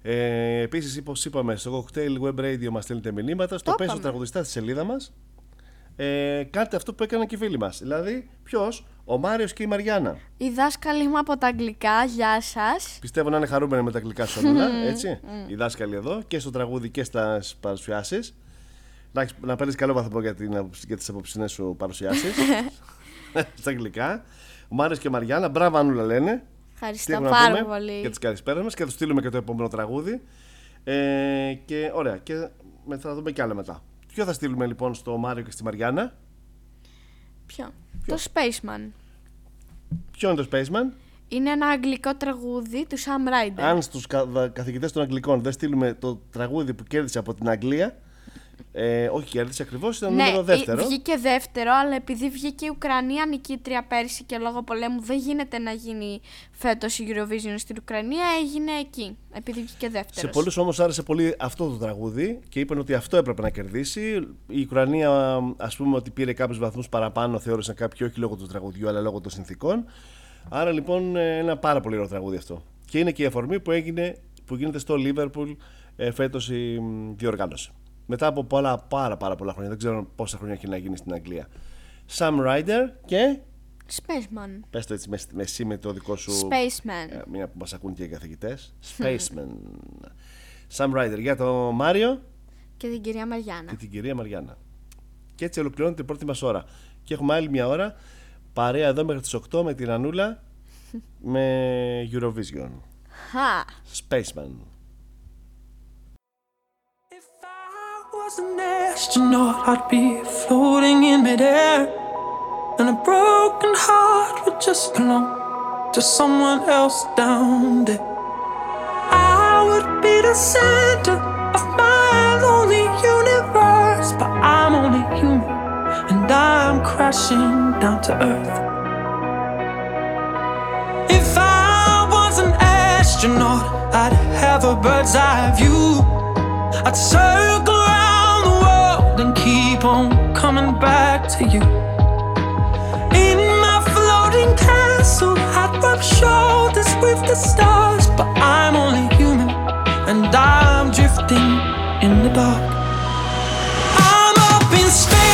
Ε, Επίσης, όπως είπαμε, στο Cocktail Web Radio μας στέλνετε μηνύματα. Στο Το Πέσο είπαμε. Τραγουδιστάς στη σελίδα μας. Ε, κάντε αυτό που έκαναν και οι φίλοι μας. Δηλαδή, ποιος, ο Μάριος και η Μαριάννα. Η δάσκαλη μου από τα αγγλικά, γεια σας. Πιστεύω να είναι χαρούμενοι με τα αγγλικά σου όλα, έτσι. Οι δάσκαλοι εδώ και στο τραγούδι και στα παρουσιάσεις. Εντάξει, να παίρνεις καλό βαθμό για, την, αποψη- για τις απόψινές σου παρουσιάσεις. στα αγγλικά. Ο Μάριο και η Μαριάννα, μπράβο Ανούλα λένε. Τι Ευχαριστώ έχουμε να πάρα πούμε πολύ. Για τις καλησπέρες μας και θα τους στείλουμε και το επόμενο τραγούδι. Ε, και ωραία, και με- θα δούμε κι άλλα μετά. Ποιο θα στείλουμε λοιπόν στο Μάριο και στη Μαριάννα; Ποιο; Το Spaceman. Ποιο είναι το Spaceman; Είναι ένα αγγλικό τραγούδι του Sam Ryder. Αν στους καθηγητές των Αγγλικών δεν στείλουμε το τραγούδι που κέρδισε από την Αγγλία. Ε, όχι, κέρδισε ακριβώς, ήταν ναι, νούμερο δεύτερο. ε, βγήκε δεύτερο, αλλά επειδή βγήκε η Ουκρανία νικήτρια πέρσι και λόγω πολέμου δεν γίνεται να γίνει φέτος η Eurovision στην Ουκρανία, έγινε εκεί. Επειδή βγήκε δεύτερος. Σε πολλούς όμως άρεσε πολύ αυτό το τραγούδι και είπαν ότι αυτό έπρεπε να κερδίσει. Η Ουκρανία, ας πούμε, ότι πήρε κάποιους βαθμούς παραπάνω, θεώρησαν κάποιοι όχι λόγω του τραγουδιού, αλλά λόγω των συνθήκων. Άρα λοιπόν ε, ένα πάρα πολύ ωραίο τραγούδι αυτό. Και είναι και η αφορμή που, έγινε, που γίνεται στο Λίβερπουλ ε, φέτος η μ, διοργάνωση. Μετά από πολλά, πάρα, πάρα πολλά χρόνια, δεν ξέρω πόσα χρόνια έχει να γίνει στην Αγγλία. Sam Ryder και. Spaceman. Πες το έτσι με, με εσύ με το δικό σου. Spaceman. Ε, μια που μας ακούν και οι καθηγητές. Spaceman. Sam Ryder για το Μάριο Και την κυρία Μαριάννα. και την κυρία Μαριάννα. Και έτσι ολοκληρώνεται η πρώτη μας ώρα. Και έχουμε άλλη μια ώρα παρέα εδώ μέχρι τις 8 με την Ανούλα με Eurovision. Χα! Spaceman. Was an astronaut, I'd be floating in midair. And a broken heart would just belong to someone else down there. I would be the center of my lonely universe, but I'm only human and I'm crashing down to earth. If I was an astronaut, I'd have a bird's eye view. I'd circle keep on coming back to you. In my floating castle, I'd rub shoulders with the stars, but I'm only human and I'm drifting in the dark. I'm up in space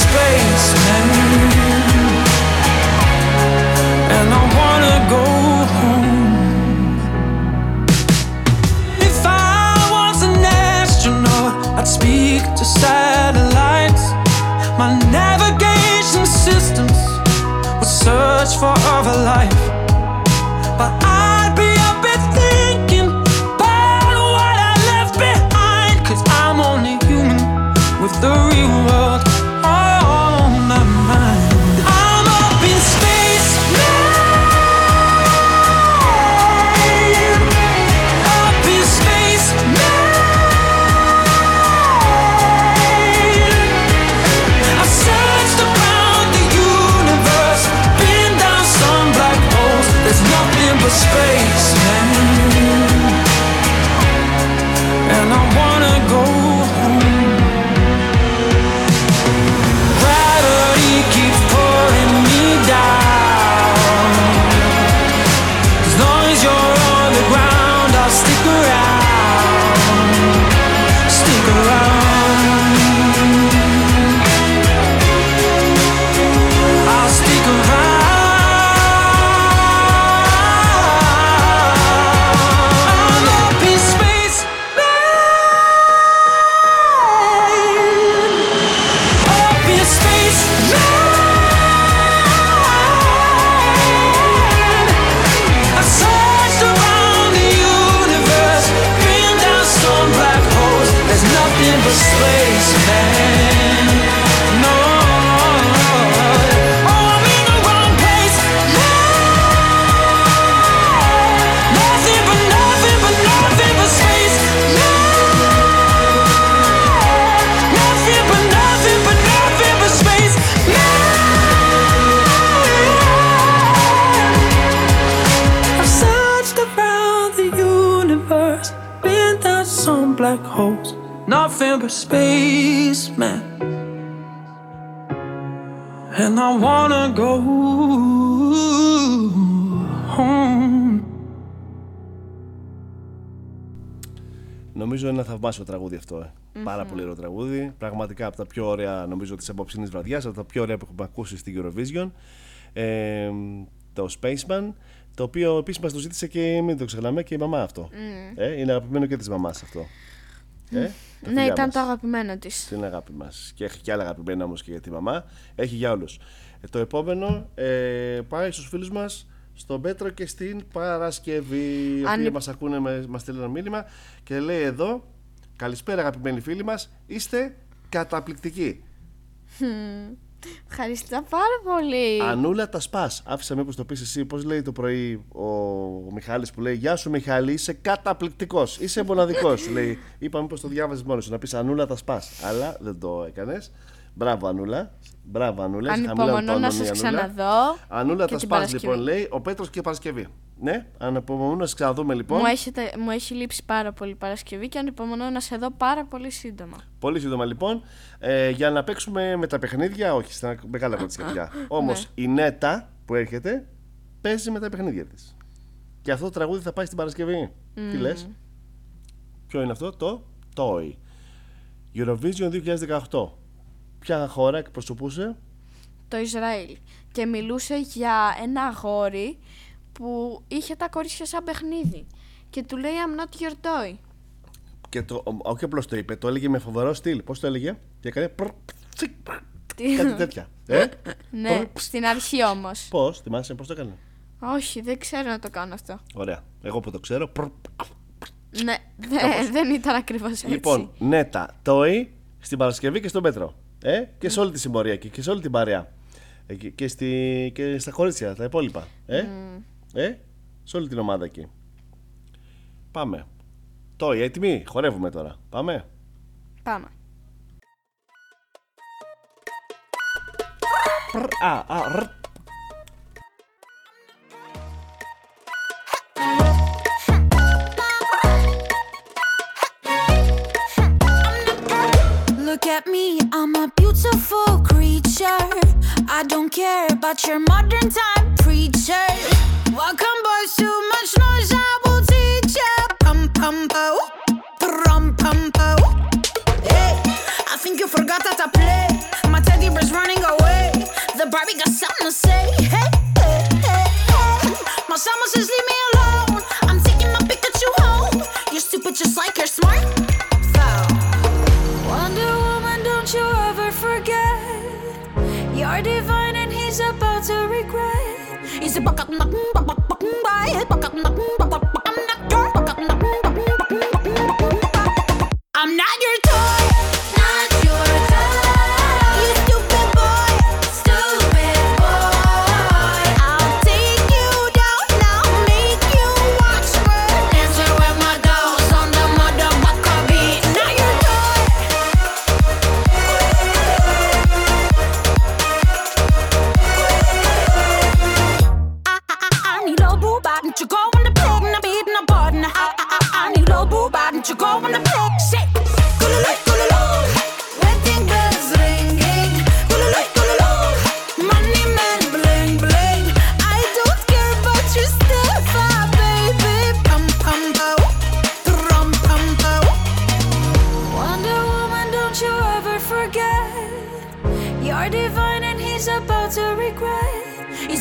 space, And I wanna go home. Νομίζω είναι ένα θαυμάσιο τραγούδι αυτό. Ε. Πάρα πολύ ωραίο τραγούδι. Πραγματικά από τα πιο ωραία, νομίζω, της απόψινης βραδιάς, από τα πιο ωραία που έχουμε ακούσει στην Eurovision. Ε, το Spaceman, το οποίο επίση μα το ζήτησε και μην το ξεχνάμε και η μαμά αυτό. Ε, είναι αγαπημένο και της μαμάς αυτό. Ε, τα Ναι, φιλιά ήταν μας. το αγαπημένο της. Την αγάπη μας. Και έχει και άλλα αγαπημένα όμως και για τη μαμά. Έχει για όλους. Ε, το επόμενο ε, πάει στους φίλους μας στον Πέτρο και στην Παρασκευή. Οι Αν οποίοι υ- μας ακούνε, με- μας στείλουν ένα μήνυμα και λέει εδώ. Καλησπέρα αγαπημένοι φίλοι μας. Είστε καταπληκτικοί. Ευχαριστώ πάρα πολύ. Ανούλα τα σπα. Άφησα μήπως το πεις εσύ. Πώς λέει το πρωί ο, ο Μιχάλης που λέει Γεια σου Μιχάλη, είσαι καταπληκτικός. Είσαι μοναδικός. λέει. Είπα μήπως το διάβαζες μόνος σου να πεις Ανούλα τα σπα. Αλλά δεν το έκανες. Μπράβο Ανούλα. Μπράβο Ανούλα. Είσαι χαμηλά Ανυπομονώ τον να τόνος, η σας Ανούλα. ξαναδώ Ανούλα και τα την σπα Παρασκευή. λοιπόν λέει. Ο Πέτρος και Παρασκευή. Ναι, ανυπομονώ να σε ξαναδούμε λοιπόν. Μου, έχετε, μου έχει λείψει πάρα πολύ Παρασκευή και ανυπομονώ να σε δω πάρα πολύ σύντομα. Πολύ σύντομα λοιπόν. Ε, για να παίξουμε με τα παιχνίδια, όχι, στα μεγάλα κορίτσια πια. Όμως Ναι. η Νέτα που έρχεται παίζει με τα παιχνίδια της. Και αυτό το τραγούδι θα πάει στην Παρασκευή. Τι λες; Ποιο είναι αυτό, το Toy. Eurovision 2018. Ποια χώρα εκπροσωπούσε, Το Ισραήλ. Και μιλούσε για ένα αγόρι που είχε τα κορίτσια σαν παιχνίδι. Και του λέει I'm not your toy. και το, ο- όχι απλώς το είπε, το έλεγε με φοβερό στυλ. Πώς το έλεγε, και έκανε. πρ, τσικ, Τι- Κάτι τέτοια. Ε; ναι, στην αρχή όμως. Πώς, θυμάσαι, πώς το έκανε; Όχι, δεν ξέρω να το κάνω αυτό. Ωραία. Εγώ που το ξέρω. πρ, Ναι, δε- δεν ήταν ακριβώς έτσι. Λοιπόν, νέτα, τόι στην Παρασκευή και στον Πέτρο. Ε, και σε όλη τη συμπορία και, και σε όλη την παρέα. Ε, και, και, στη, και στα κορίτσια, τα υπόλοιπα. Ε, ε, σε όλη την ομάδα εκεί. Πάμε. Τόι, έτοιμοι, χορεύουμε τώρα. Πάμε. Πάμε. Πρ, α, α, ρ. Look at me, I'm a beautiful creature. I don't care about your modern time preacher. Welcome, boys, too much noise, I will teach ya. Pum pum po, pum pum po. Hey, I think you forgot that I play. My teddy bear's running away. The Barbie got something to say. Hey, hey, hey, hey. My summer says leave me alone. I'm taking my Pikachu home. You're stupid just like you're smart. Wonder Woman, don't you ever forget. You're divine and he's about to regret. I'm not your type.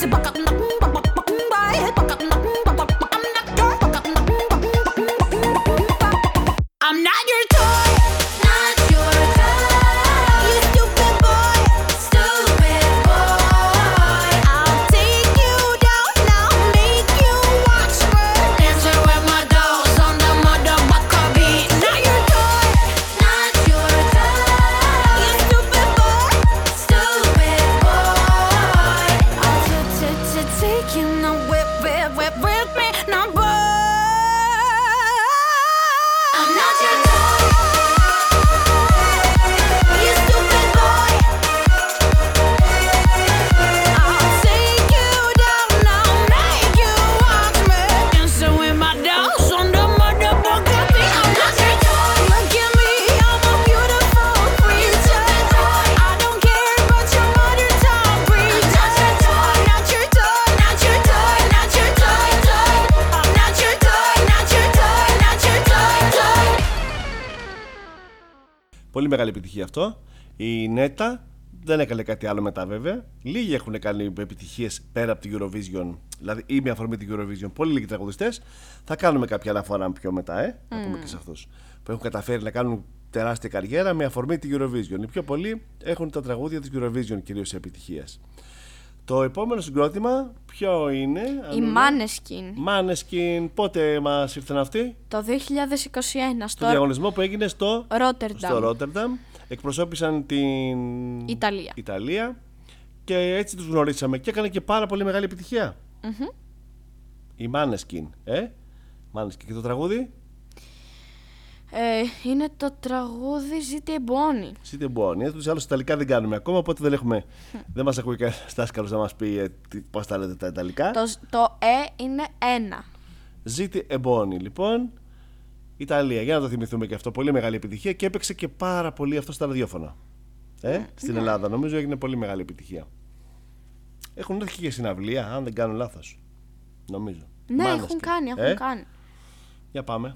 back up, knock μεγάλη επιτυχία αυτό. Η Νέτα δεν έκανε κάτι άλλο μετά βέβαια. Λίγοι έχουν κάνει επιτυχίες πέρα από την Eurovision, δηλαδή ή με αφορμή την Eurovision. Πολύ λίγοι τραγουδιστές. Θα κάνουμε κάποια αναφορά πιο μετά, ε. Θα πούμε και σε αυτούς που έχουν καταφέρει να κάνουν τεράστια καριέρα με αφορμή την Eurovision. Οι πιο πολλοί έχουν τα τραγούδια της Eurovision κυρίως επιτυχία. Το επόμενο συγκρότημα ποιο είναι, Η Ανούλα; Maneskin. Maneskin, πότε μας ήρθαν αυτοί, Το 2021 στο στο διαγωνισμό που έγινε στο Rotterdam. στο Ρότερνταμ. Εκπροσώπησαν την Ιταλία. Ιταλία και έτσι τους γνωρίσαμε και έκανε και πάρα πολύ μεγάλη επιτυχία. Η Maneskin, ε; Maneskin και το τραγούδι Ε, είναι το τραγούδι Ζήτη Εμπόνη. Σίτε Μπόνι. Ούτως ή άλλως Ιταλικά δεν κάνουμε ακόμα, οπότε δεν έχουμε. δεν μας ακούει κανένας δάσκαλος να μας πει ε, τι- πώς τα λέτε τα Ιταλικά. Το, το Ε είναι ένα. Ζήτη Εμπόνι, λοιπόν. Ιταλία, για να το θυμηθούμε και αυτό. Πολύ μεγάλη επιτυχία και έπαιξε και πάρα πολύ αυτό στα ραδιόφωνα. Ε, στην Ελλάδα, νομίζω έγινε πολύ μεγάλη επιτυχία. Έχουν έρθει και συναυλία, αν δεν κάνω λάθος. Νομίζω. Ναι, Maneskin. έχουν κάνει, έχουν Ε, κάνει. Για πάμε.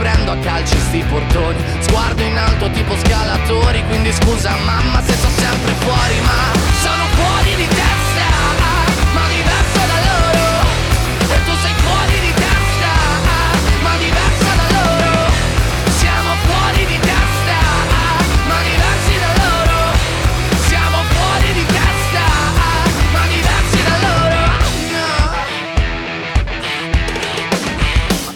prendo a calci sti portoni. Sguardo in alto tipo scalatori Quindi scusa mamma se sono sempre fuori Ma sono fuori di testa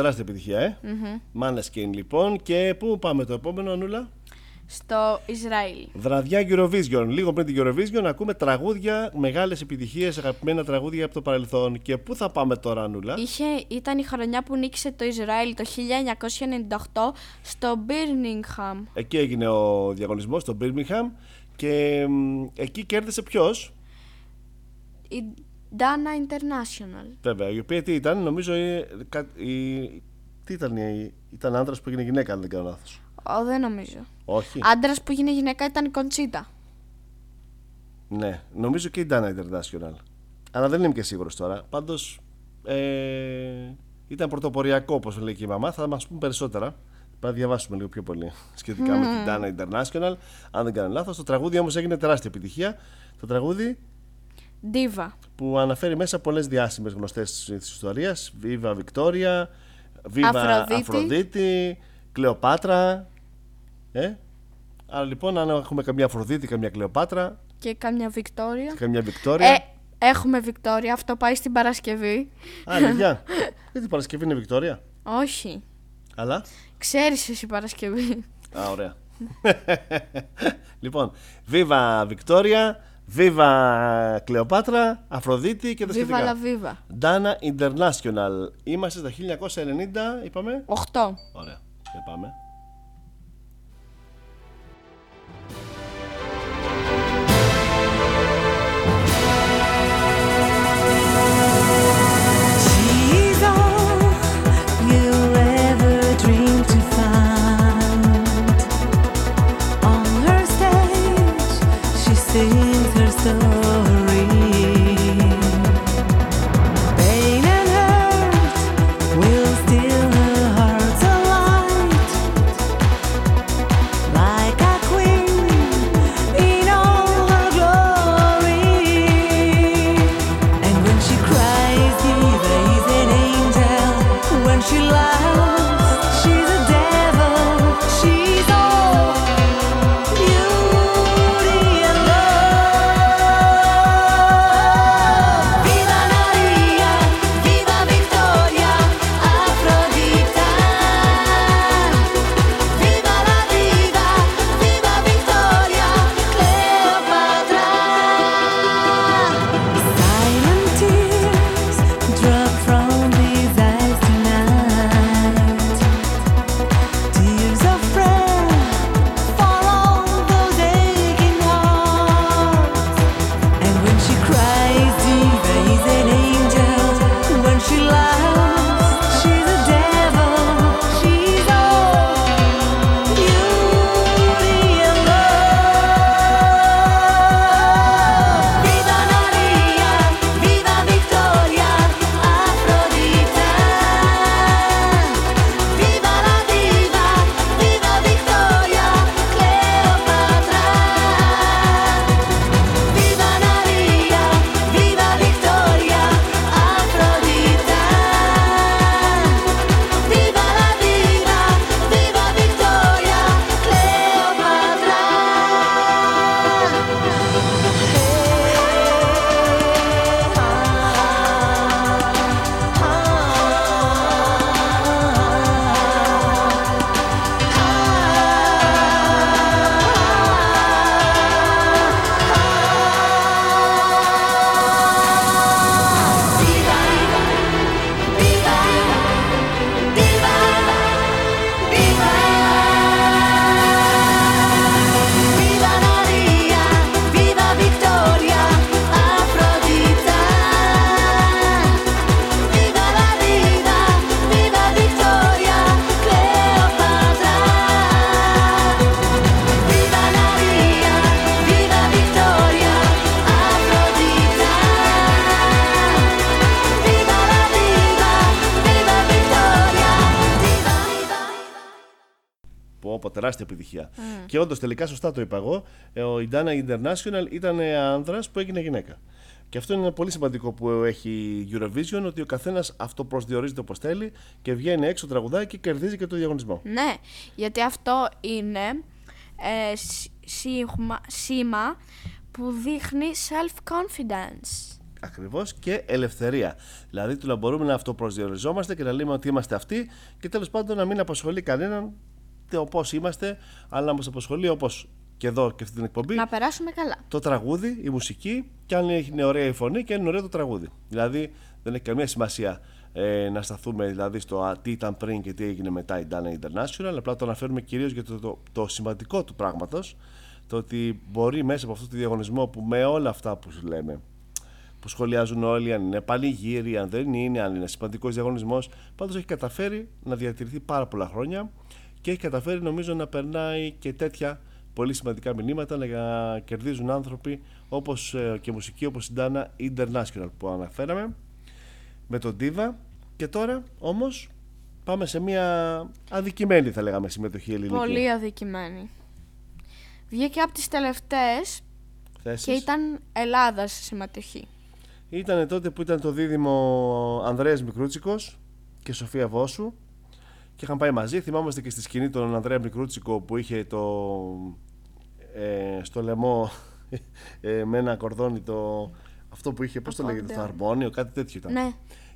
τεράστια επιτυχία, ε. Maneskin, λοιπόν. Και πού πάμε το επόμενο, Ανούλα. Στο Ισραήλ. Βραδιά Eurovision. Λίγο πριν την Eurovision ακούμε τραγούδια, μεγάλες επιτυχίες, αγαπημένα τραγούδια από το παρελθόν. Και πού θα πάμε τώρα, Ανούλα. Είχε, ήταν η χρονιά που νίκησε το Ισραήλ το 1998 στο Birmingham. Εκεί έγινε ο διαγωνισμός στο Birmingham και μ, εκεί κέρδισε ποιος; Η Dana International. Βέβαια, η οποία τι ήταν, νομίζω. Η, κα- η- τι ήταν, η, ήταν άντρας που έγινε γυναίκα, αν δεν κάνω λάθος. Ω, δεν νομίζω. Όχι. Άντρας που έγινε γυναίκα ήταν η Κοντσίτα. Ναι, νομίζω και η Dana International. Αλλά δεν είμαι και σίγουρος τώρα. Πάντως ε, ήταν πρωτοποριακό, όπως λέει και η μαμά. Θα μας πούν περισσότερα. Πρέπει να διαβάσουμε λίγο πιο πολύ σχετικά με την Dana International. Αν δεν κάνω λάθος. Το τραγούδι όμως έγινε τεράστια επιτυχία. Το τραγούδι Diva. που αναφέρει μέσα πολλές διάσημες γνωστές της ιστορίας Βίβα Βικτόρια, Βίβα Αφροδίτη. Αφροδίτη, Κλεοπάτρα ε; Άρα λοιπόν αν έχουμε καμιά Αφροδίτη, καμιά Κλεοπάτρα Και κάμια Βικτόρια. καμιά Βικτόρια Ε, έχουμε Βικτόρια, αυτό πάει στην Παρασκευή. Α, αλήθεια Γιατί Παρασκευή είναι Βικτόρια; Όχι. Αλλά, Ξέρεις εσύ Παρασκευή. α ωραία Λοιπόν, Βίβα Βικτόρια, Βίβα Κλεοπάτρα, Αφροδίτη και τα Βίβα σχετικά λα βίβα. Dana International Είμαστε στα 1990, είπαμε 8. Ωραία, για πάμε. Και όντως τελικά σωστά το είπα εγώ. ε, Ο Ιντάνα International ήταν ε, άνδρας που έγινε γυναίκα. Και αυτό είναι πολύ σημαντικό που έχει η Eurovision, ότι ο καθένας αυτοπροσδιορίζεται όπως θέλει και βγαίνει έξω, τραγουδάει και κερδίζει και το διαγωνισμό. Ναι, γιατί αυτό είναι ε, σ- σήμα, σήμα που δείχνει self-confidence. Ακριβώς και ελευθερία. Δηλαδή του να μπορούμε να αυτοπροσδιοριζόμαστε και να λέμε ότι είμαστε αυτοί και τέλος πάντων να μην απασχολεί κανέναν όπως είμαστε, αλλά να μας απασχολεί όπως και εδώ και αυτή την εκπομπή. Να περάσουμε καλά. το τραγούδι, η μουσική και αν είναι ωραία η φωνή και αν είναι ωραίο το τραγούδι. Δηλαδή δεν έχει καμία σημασία ε, να σταθούμε δηλαδή στο α, τι ήταν πριν και τι έγινε μετά η Dana International. Απλά το αναφέρουμε κυρίως για το, το, το σημαντικό του πράγματος. Το ότι μπορεί μέσα από αυτό το διαγωνισμό που με όλα αυτά που σου λέμε που σχολιάζουν όλοι αν είναι πανηγύρι, αν δεν είναι, αν είναι σημαντικός διαγωνισμός. Πάντως έχει καταφέρει να διατηρηθεί πάρα πολλά χρόνια και έχει καταφέρει νομίζω να περνάει και τέτοια πολύ σημαντικά μηνύματα να κερδίζουν άνθρωποι όπως ε, και μουσική όπως η Dana International που αναφέραμε με τον Diva και τώρα όμως πάμε σε μια αδικημένη θα λέγαμε συμμετοχή ελληνική. Πολύ αδικημένη. Βγήκε από τις τελευταίες θέσεις. και ήταν Ελλάδας σε συμμετοχή. Ήταν τότε που ήταν το δίδυμο Ανδρέας Μικρούτσικος και Σοφία Βόσου και είχαν πάει μαζί. Θυμάμαστε και στη σκηνή τον Ανδρέα Μικρούτσικο που είχε το ε, στο λαιμό ε, με ένα κορδόνι το αυτό που είχε, πώς το λέγεται, το Ακόρντεον. αρμόνιο, κάτι τέτοιο ήταν. Ναι,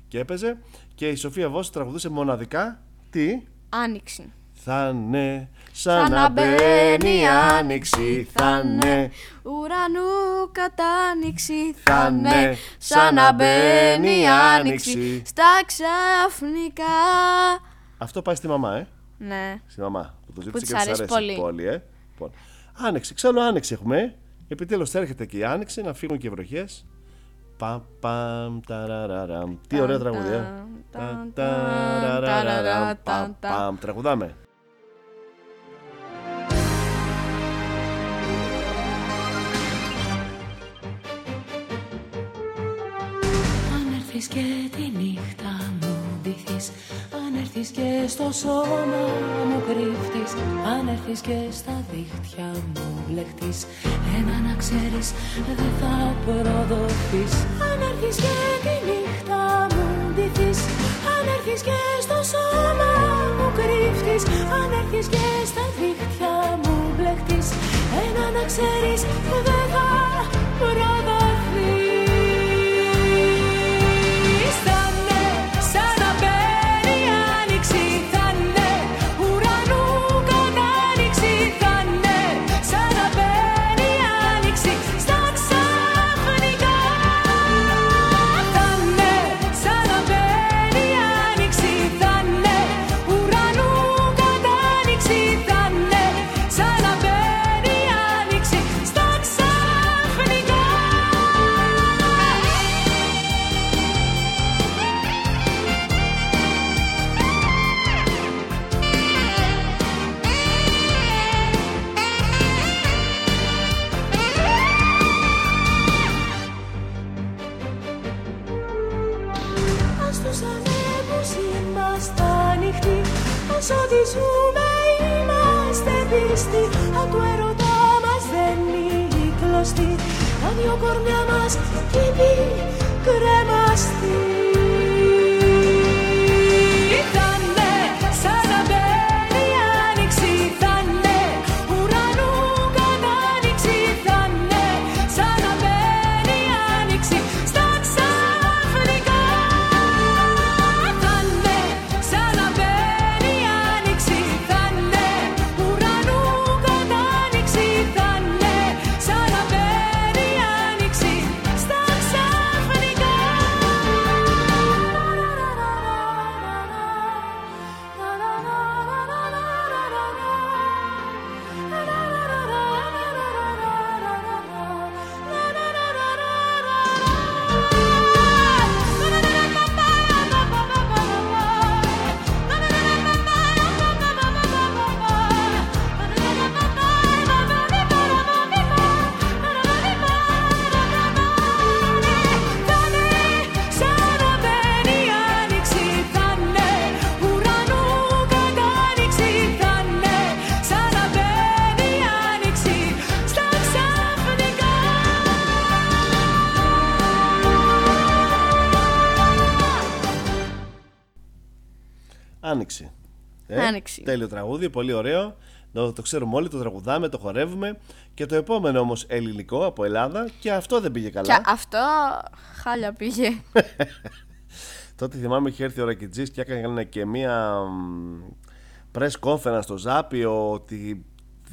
Και έπαιζε και η Σοφία Βόσου τραγουδούσε μοναδικά τι; Άνοιξη. θα ναι, σαν να μπαίνει η άνοιξη, θα ναι, Ουρανού κατάνοιξη Θα θα ναι, ναι, σαν να μπαίνει η άνοιξη στα ξαφνικά. Αυτό πάει στη μαμά, ε. Ναι, Στη μαμά που το ζήτησε της και της αρέσει αρέσει πολύ. ε. Λοιπόν, άνοιξη, ξέρω άνοιξη έχουμε. ε. Επιτέλους θα έρχεται και η άνοιξη να φύγουν και οι βροχές. Παμ, παμ, ταραραραμ. Τι ωραία τραγούδια. ε. ταν, Τα, ταραραραμ, ταν, παμ, ταν. παμ. Τραγουδάμε. Αν έρθεις και τη νύχτα μου ντυθείς Αν έρθεις και στο σώμα μου κρύφτεις Αν έρθεις και στα δίχτυα μου μπλεχτείς Ένα να ξέρεις δεν θα προδοθείς. Αν έρθεις και τη νύχτα μου ντυθείς Αν έρθεις και στο σώμα μου κρύφτεις Αν έρθεις και στα δίχτυα μου μπλεχτείς Ένα να ξέρεις δεν θα προδοθείς είναι κλωστοί Τα δυο κορμιά μας κήπη κρεμαστοί Άνοιξη. Ε, Άνοιξη. Τέλειο τραγούδι, πολύ ωραίο. Το, το ξέρουμε όλοι, το τραγουδάμε, το χορεύουμε. Και το επόμενο όμως ελληνικό από Ελλάδα και αυτό δεν πήγε καλά. Και αυτό χάλια πήγε. Τότε θυμάμαι είχε έρθει ο Ρακιτζής και έκανε και μία μ, press conference στο Ζάπιο ότι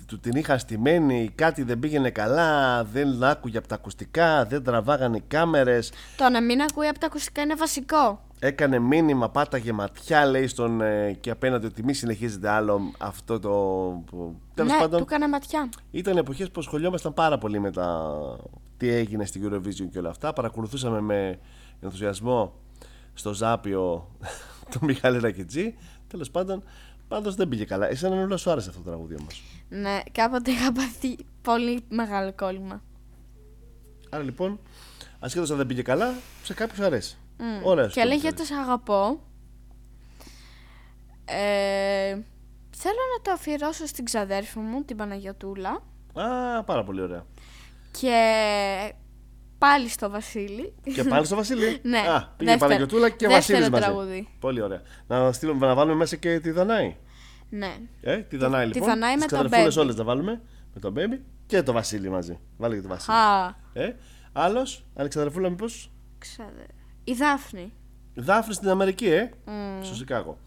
του την είχα στημένη, κάτι δεν πήγαινε καλά, δεν άκουγε από τα ακουστικά, δεν τραβάγανε οι κάμερες. Το να μην ακούει από τα ακουστικά είναι βασικό. Έκανε μήνυμα, πάταγε ματιά, λέει στον ε, και απέναντι ότι μη συνεχίζεται άλλο αυτό το. που- Τέλος ναι, πάντων, του έκανα ματιά. ήταν εποχές που ασχολιόμασταν πάρα πολύ με τα τι έγινε στην Eurovision και όλα αυτά. Παρακολουθούσαμε με ενθουσιασμό στο Ζάπιο τον Μιχάλη Ρακετζή. Τέλος πάντων, πάντως δεν πήγε καλά. Εσένα όλα σου άρεσε αυτό το τραγούδι όμως; Ναι, κάποτε είχα πάθει πολύ μεγάλο κόλλημα. Άρα λοιπόν, ασχέτως αν δεν πήγε καλά, σε κάποιους αρέσει. Μμ. Ωραία, Και λέγεται Σ' αγαπώ. Ε, θέλω να το αφιερώσω στην ξαδέρφη μου, την Παναγιωτούλα. Α, πάρα πολύ ωραία. Και πάλι στο Βασίλη. Και πάλι στο Βασίλη. Ναι, Α, πήγε δεύτερο- Παναγιωτούλα και δεύτερο Βασίλης μαζί. τραγούδι. Πολύ ωραία. Να, στείλουμε, να βάλουμε μέσα και τη Δανάη. ναι. Ε, τη Δανάη τη λοιπόν. Δανάη με Τις τον ξαδερφούλες Baby. όλες να βάλουμε. Με τον Baby και το Βασίλη μαζί. Βάλε και το Βασίλη. Α, Ε, Άλλος, Αλεξανδρεφούλα, μήπως; ξαδε... Η Δάφνη. Δάφνη στην Αμερική, ε; Στο Σικάγο.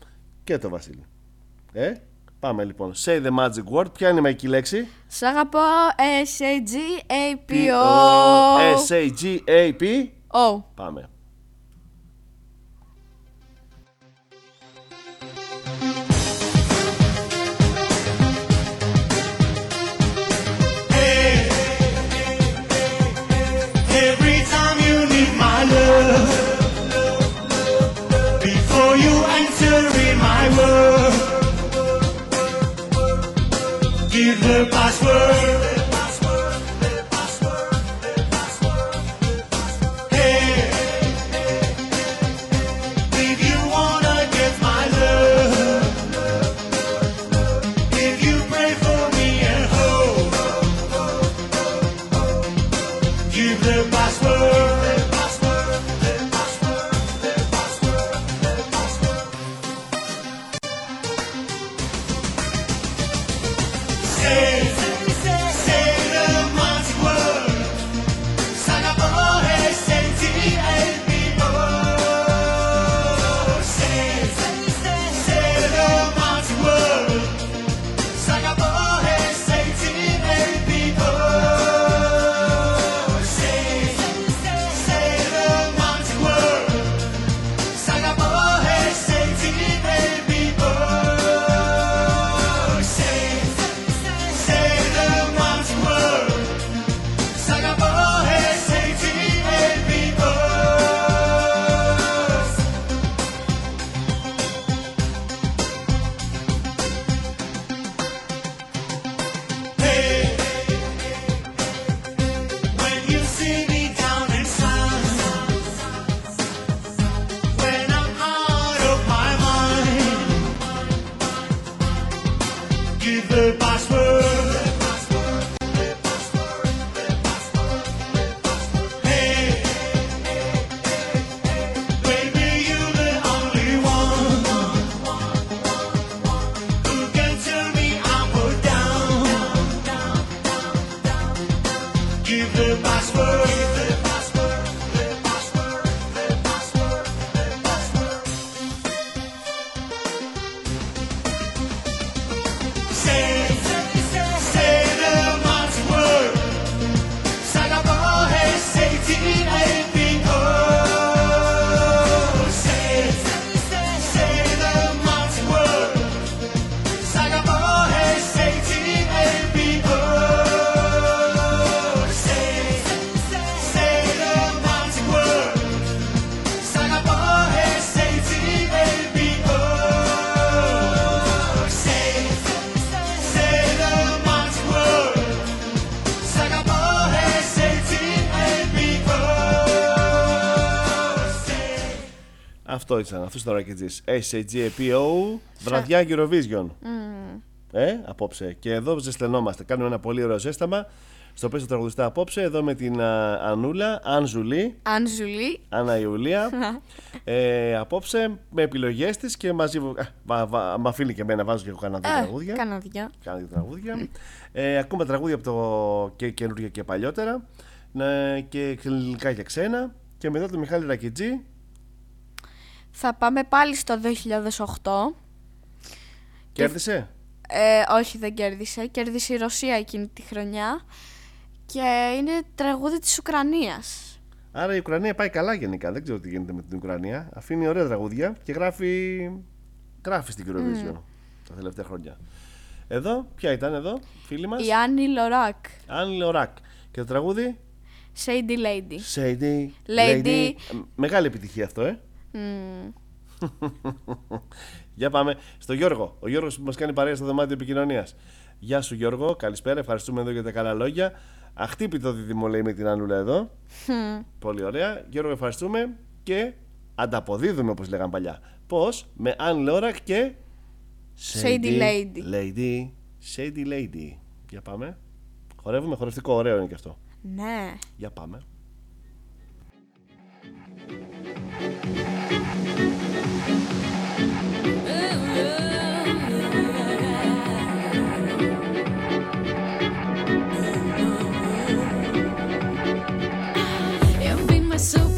Και το Βασίλη. Ε, πάμε λοιπόν. Say the magic word. Ποια είναι η μαγική λέξη; Σ' αγαπώ S-A-G-A-P-O S-A-G-A-P. O Πάμε. her password. goodbye. Αυτό ήταν, αυτός ήταν ο Ρακετζής. SAGAPO, βραδιά Eurovision. Ε, απόψε. Και εδώ ζεσθενόμαστε. Κάνουμε ένα πολύ ωραίο ζέσταμα. Στο πέσο τραγουδιστά απόψε, εδώ με την α, Ανούλα, Ανζουλή, Ανζουλή Άννα Ιουλία. ε, απόψε με επιλογές της και μαζί. Α, μα, μα, μ' αφήνει και εμένα, βάζω και εγώ κανένα δύο Ε, τραγούδια. Κάνα δυο Κάνα δύο τραγούδια. ε, ακούμε τραγούδια από το και καινούργια και παλιότερα. Ναι, και ελληνικά και ξένα. Και μετά το Μιχάλη Ρακιτζή. Θα πάμε πάλι στο 2008 Κέρδισε; ε, Όχι δεν κέρδισε Κέρδισε η Ρωσία εκείνη τη χρονιά Και είναι τραγούδι της Ουκρανίας Άρα η Ουκρανία πάει καλά γενικά. Δεν ξέρω τι γίνεται με την Ουκρανία. Αφήνει ωραία τραγούδια και γράφει, γράφει στην Eurovision τα τελευταία χρόνια. Εδώ, ποια ήταν εδώ, φίλη μας; Η Άννη Λοράκ Άννη Λεωράκ. Και το τραγούδι; Shady Lady Shady Lady. Ε, Μεγάλη επιτυχία αυτό, ε. Για πάμε στο Γιώργο. Ο Γιώργος που μας κάνει παρέα στο δωμάτιο επικοινωνίας. Γεια σου Γιώργο, καλησπέρα. Ευχαριστούμε εδώ για τα καλά λόγια. Αχτύπητο δίδυμο λέει με την Ανούλα εδώ. Πολύ ωραία. Γιώργο, ευχαριστούμε και ανταποδίδουμε όπως λέγαν παλιά. Πώς; Με Αν Λόρακ και. Shady, Lady. Lady. Shady Lady. Για πάμε. Χορεύουμε χορευτικό, ωραίο είναι και αυτό. Ναι. Για πάμε. so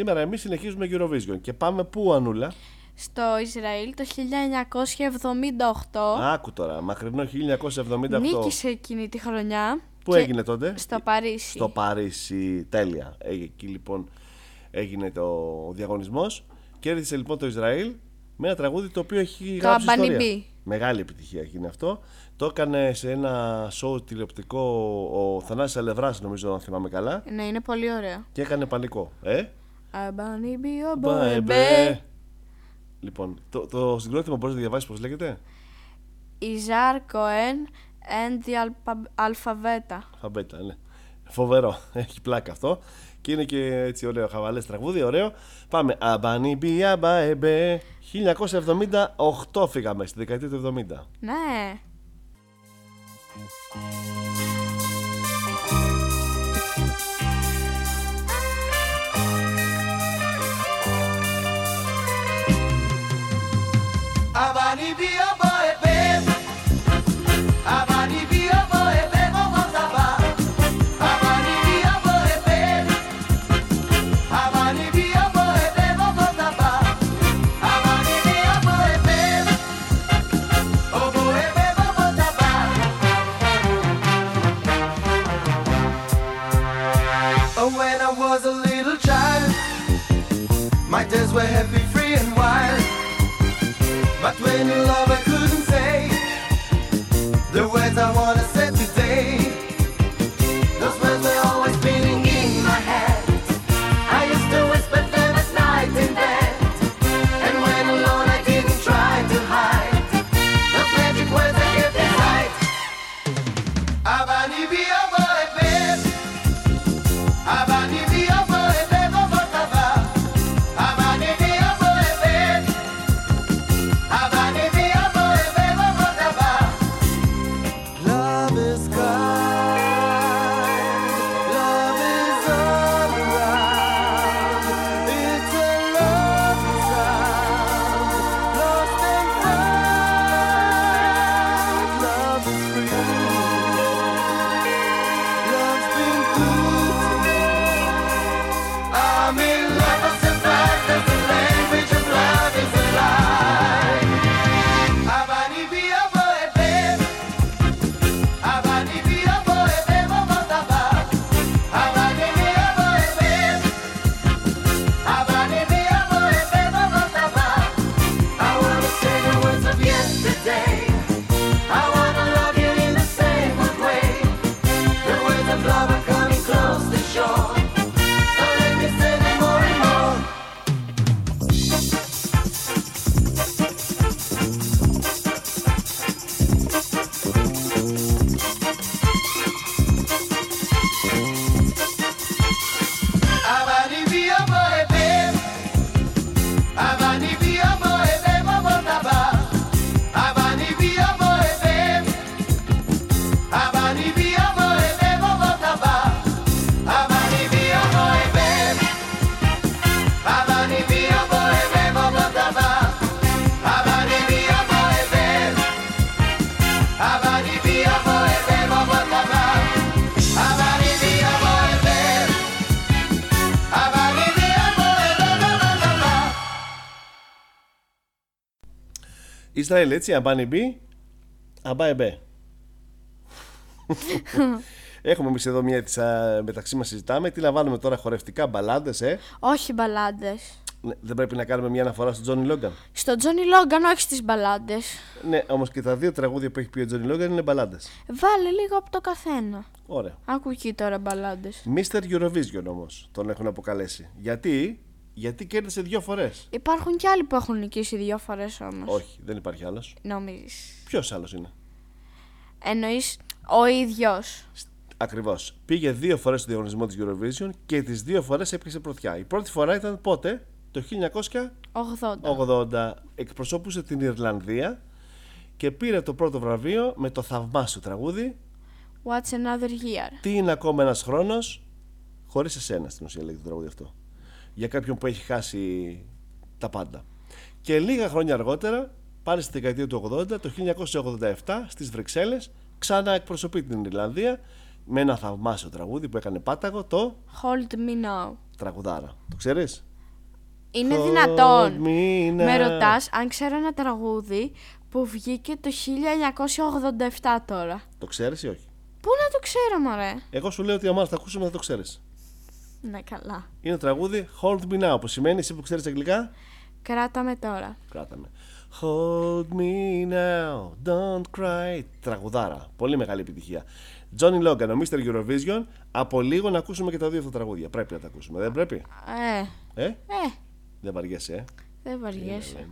Σήμερα εμείς συνεχίζουμε Eurovision και πάμε πού Ανούλα; Στο Ισραήλ το 1978. Άκου τώρα, μακρινό 1978. Νίκησε εκείνη τη χρονιά. Πού έγινε τότε; Στο Παρίσι. Στο Παρίσι, τέλεια. Ε, εκεί λοιπόν έγινε το διαγωνισμός. Κέρδισε λοιπόν το Ισραήλ με ένα τραγούδι το οποίο έχει το γράψει ιστορία. Μπι. Μεγάλη επιτυχία έγινε αυτό. Το έκανε σε ένα σοου τηλεοπτικό ο Θανάσης Αλευράς νομίζω να θυμάμαι καλά. Ναι, είναι πολύ ωραίο. Και έκανε πανικό. Ε; Αμπάνι. Λοιπόν, το, το συγκρότημα μπορείς να διαβάσεις πως λέγεται; Ιζάρ Κοέν and the Αλφαβέτα. Αλφαβέτα, ναι. Φοβερό. Έχει πλάκα αυτό. Και είναι και έτσι ωραίο χαβαλές τραγούδι, ωραίο. Πάμε. Αμπάνι μπιαμπά εμπέ. 1978 φύγαμε στη δεκαετία του 70. Ναι. abani bi Ισραήλ, έτσι, αμπάνι μπι, αμπάε μπέ. Έχουμε εμείς εδώ μια της, α, μεταξύ μας συζητάμε. Τι λαμβάνουμε τώρα χορευτικά, μπαλάντες, ε; Όχι μπαλάντες. Ναι, δεν πρέπει να κάνουμε μια αναφορά στον Τζόνι Λόγκαν; Στο Τζόνι Λόγκαν, όχι στις μπαλάντες. Ναι, όμως και τα δύο τραγούδια που έχει πει ο Τζόνι Λόγκαν είναι μπαλάντες. Βάλε λίγο από το καθένα. Ωραία. Άκου εκεί τώρα μπαλάντες. Mr. Eurovision όμως τον έχουν αποκαλέσει. Γιατί, Γιατί κέρδισε δύο φορές; Υπάρχουν και άλλοι που έχουν νικήσει δύο φορές όμως. Όχι, δεν υπάρχει άλλος. Νομίζεις. Ποιος άλλος είναι; Εννοείς ο ίδιος. Ακριβώς. Πήγε δύο φορές στο διαγωνισμό της Eurovision και τις δύο φορές έπιασε πρωτιά. Η πρώτη φορά ήταν πότε, το 80. 1980. Εκπροσώπησε την Ιρλανδία και πήρε το πρώτο βραβείο με το θαυμάσιο τραγούδι What's another year; Τι είναι ακόμα ένας χρόνος χωρίς εσένα στην ουσία λέγεται το τραγούδι αυτό. Για κάποιον που έχει χάσει τα πάντα. Και λίγα χρόνια αργότερα, πάλι στη δεκαετία του 80, το 1987, στις Βρυξέλλες, ξανά εκπροσωπεί την Ιρλανδία με ένα θαυμάσιο τραγούδι που έκανε πάταγο, το Hold me now. τραγουδάρα. Το ξέρεις; Είναι Hold δυνατόν. me Με now. ρωτάς αν ξέρω ένα τραγούδι που βγήκε το 1987 τώρα. Το ξέρεις ή όχι; Πού να το ξέρω, μωρέ; Εγώ σου λέω ότι άμα θα το ακούσουμε θα το ξέρεις. Ναι, καλά. Είναι τραγούδι Hold Me Now που σημαίνει εσύ που ξέρεις αγγλικά; Κράτα με τώρα. Κράταμε. Hold me now, don't cry. Τραγουδάρα. Πολύ μεγάλη επιτυχία. Johnny Logan, ο Mr. Eurovision. Από λίγο να ακούσουμε και τα δύο αυτά τραγούδια. Πρέπει να τα ακούσουμε. Δεν πρέπει; Ε, Ε, ε, δεν βαριέσαι, ε; δεν βαριέσαι.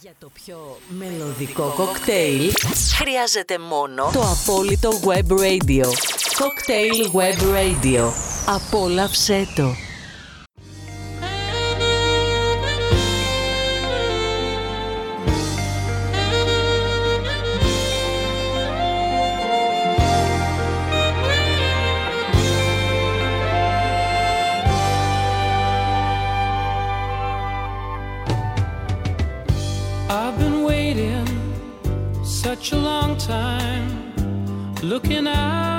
Για το πιο μελωδικό κοκτέιλ χρειάζεται μόνο το απόλυτο Web Radio. Cocktail Web Radio. Απόλαυσέ το. I've been waiting such a long time, looking out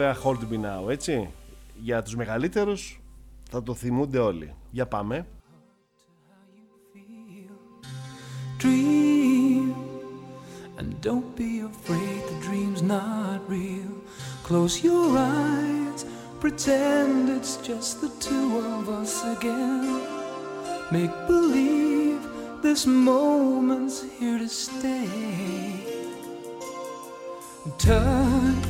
Βέβαια Hold Me Now, έτσι. Για τους μεγαλύτερους θα το θυμούνται όλοι. Για πάμε. Dream, and don't be afraid the dream's not real. Close your eyes, pretend it's just the two of us again. Make believe this moment's here to stay. Touch,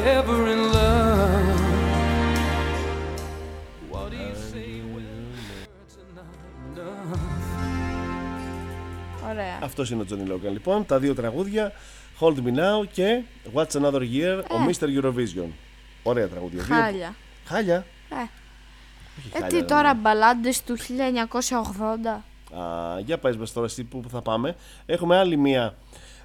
Forever in love. What do you say when words are not enough? Ωραία. Αυτός είναι ο Johnny Logan. Λοιπόν, τα δύο τραγούδια Hold Me Now και What's Another Year, ο Mr. Eurovision. Ωραία τραγούδια. Δύο- Χάλια. Χάλια. Ε, Όχι Ε, χάλια, τι τώρα, μπαλάντες του 1980. Α, για πες μας τώρα εσύ που θα πάμε. Έχουμε άλλη μία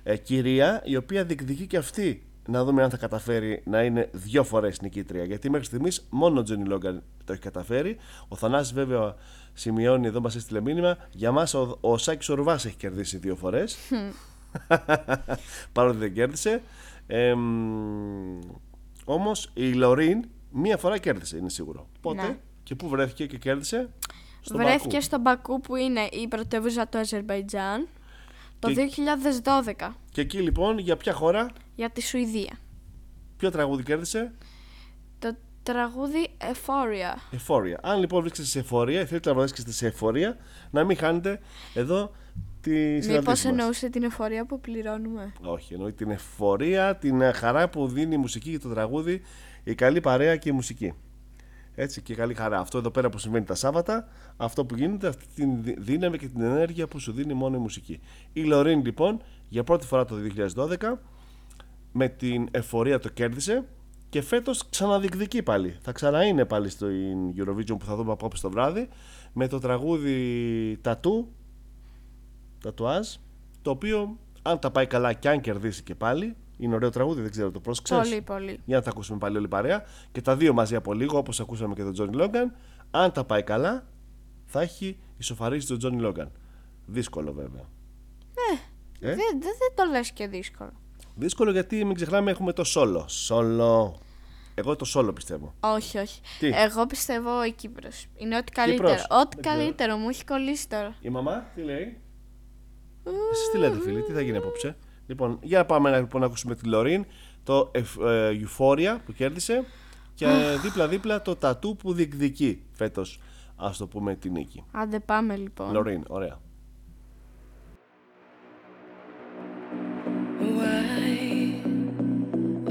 ε, κυρία η οποία διεκδικεί και αυτή να δούμε αν θα καταφέρει να είναι δύο φορές νικήτρια. Γιατί μέχρι στιγμής μόνο ο Τζόνι Λόγκαν το έχει καταφέρει. Ο Θανάσης βέβαια σημειώνει εδώ μας έστειλε μήνυμα. Για μας ο, ο Σάκης Ορβάς έχει κερδίσει δύο φορές. Παρότι δεν κέρδισε. Ε, Όμως η Λωρίν μία φορά κέρδισε, είναι σίγουρο. Πότε Ναι. και πού βρέθηκε και κέρδισε; Στον Βρέθηκε Μπακού. στο Μπακού που είναι η πρωτεύουσα του Αζερβαϊτζάν το Και- 2012 Και εκεί λοιπόν για ποια χώρα, για τη Σουηδία. ποιο τραγούδι κέρδισε; Το τραγούδι Euphoria. Εφορία. Αν λοιπόν βρίσκεστε σε εφορία ή θέλετε να βρίσκεστε σε εφορία, να μην χάνετε εδώ τη συναντήση Μήπως μας. εννοούσε την εφορία που πληρώνουμε; Όχι, εννοεί την εφορία, την ε, χαρά που δίνει η μουσική και το τραγούδι, η καλή παρέα και η μουσική. Έτσι και καλή χαρά. Αυτό εδώ πέρα που συμβαίνει τα Σάββατα, αυτό που γίνεται, αυτή τη δι- δύναμη και την ενέργεια που σου δίνει μόνο η μουσική. Η Λωρίν λοιπόν για πρώτη φορά το 2012 με την εφορία το κέρδισε και φέτος ξαναδιεκδικεί πάλι. Θα ξαναείνε πάλι στο Eurovision που θα δούμε απόψε το βράδυ με το τραγούδι Τατού Τατουάζ το οποίο αν τα πάει καλά και αν κερδίσει και πάλι είναι ωραίο τραγούδι, δεν ξέρω το πρόσεξες; Πολύ, πολύ. για να τα ακούσουμε πάλι όλη παρέα και τα δύο μαζί από λίγο όπως ακούσαμε και τον Τζόνι Λόγκαν αν τα πάει καλά θα έχει ισοφαρίσει τον Τζόνι Λόγκαν δύσκολο βέβαια Ε; Δεν, δεν, δεν το λες και δύσκολο. Δύσκολο γιατί μην ξεχνάμε έχουμε το solo solo εγώ το solo πιστεύω Όχι, όχι. Τι; Εγώ πιστεύω η Κύπρος. Είναι ό,τι καλύτερο. Κύπρος. Ό,τι Δεν ξέρω. καλύτερο. Μου έχει κολλήσει τώρα. Η μαμά τι λέει; Εσείς τι λέτε φίλοι, τι θα γίνει απόψε; Λοιπόν, για να πάμε να, λοιπόν, να ακούσουμε τη Λωρίν Το Euf- ε, Euphoria που κέρδισε Και δίπλα-δίπλα το τατού που διεκδικεί φέτος Ας το πούμε τη νίκη Άντε πάμε λοιπόν. Λωρίν, ωραία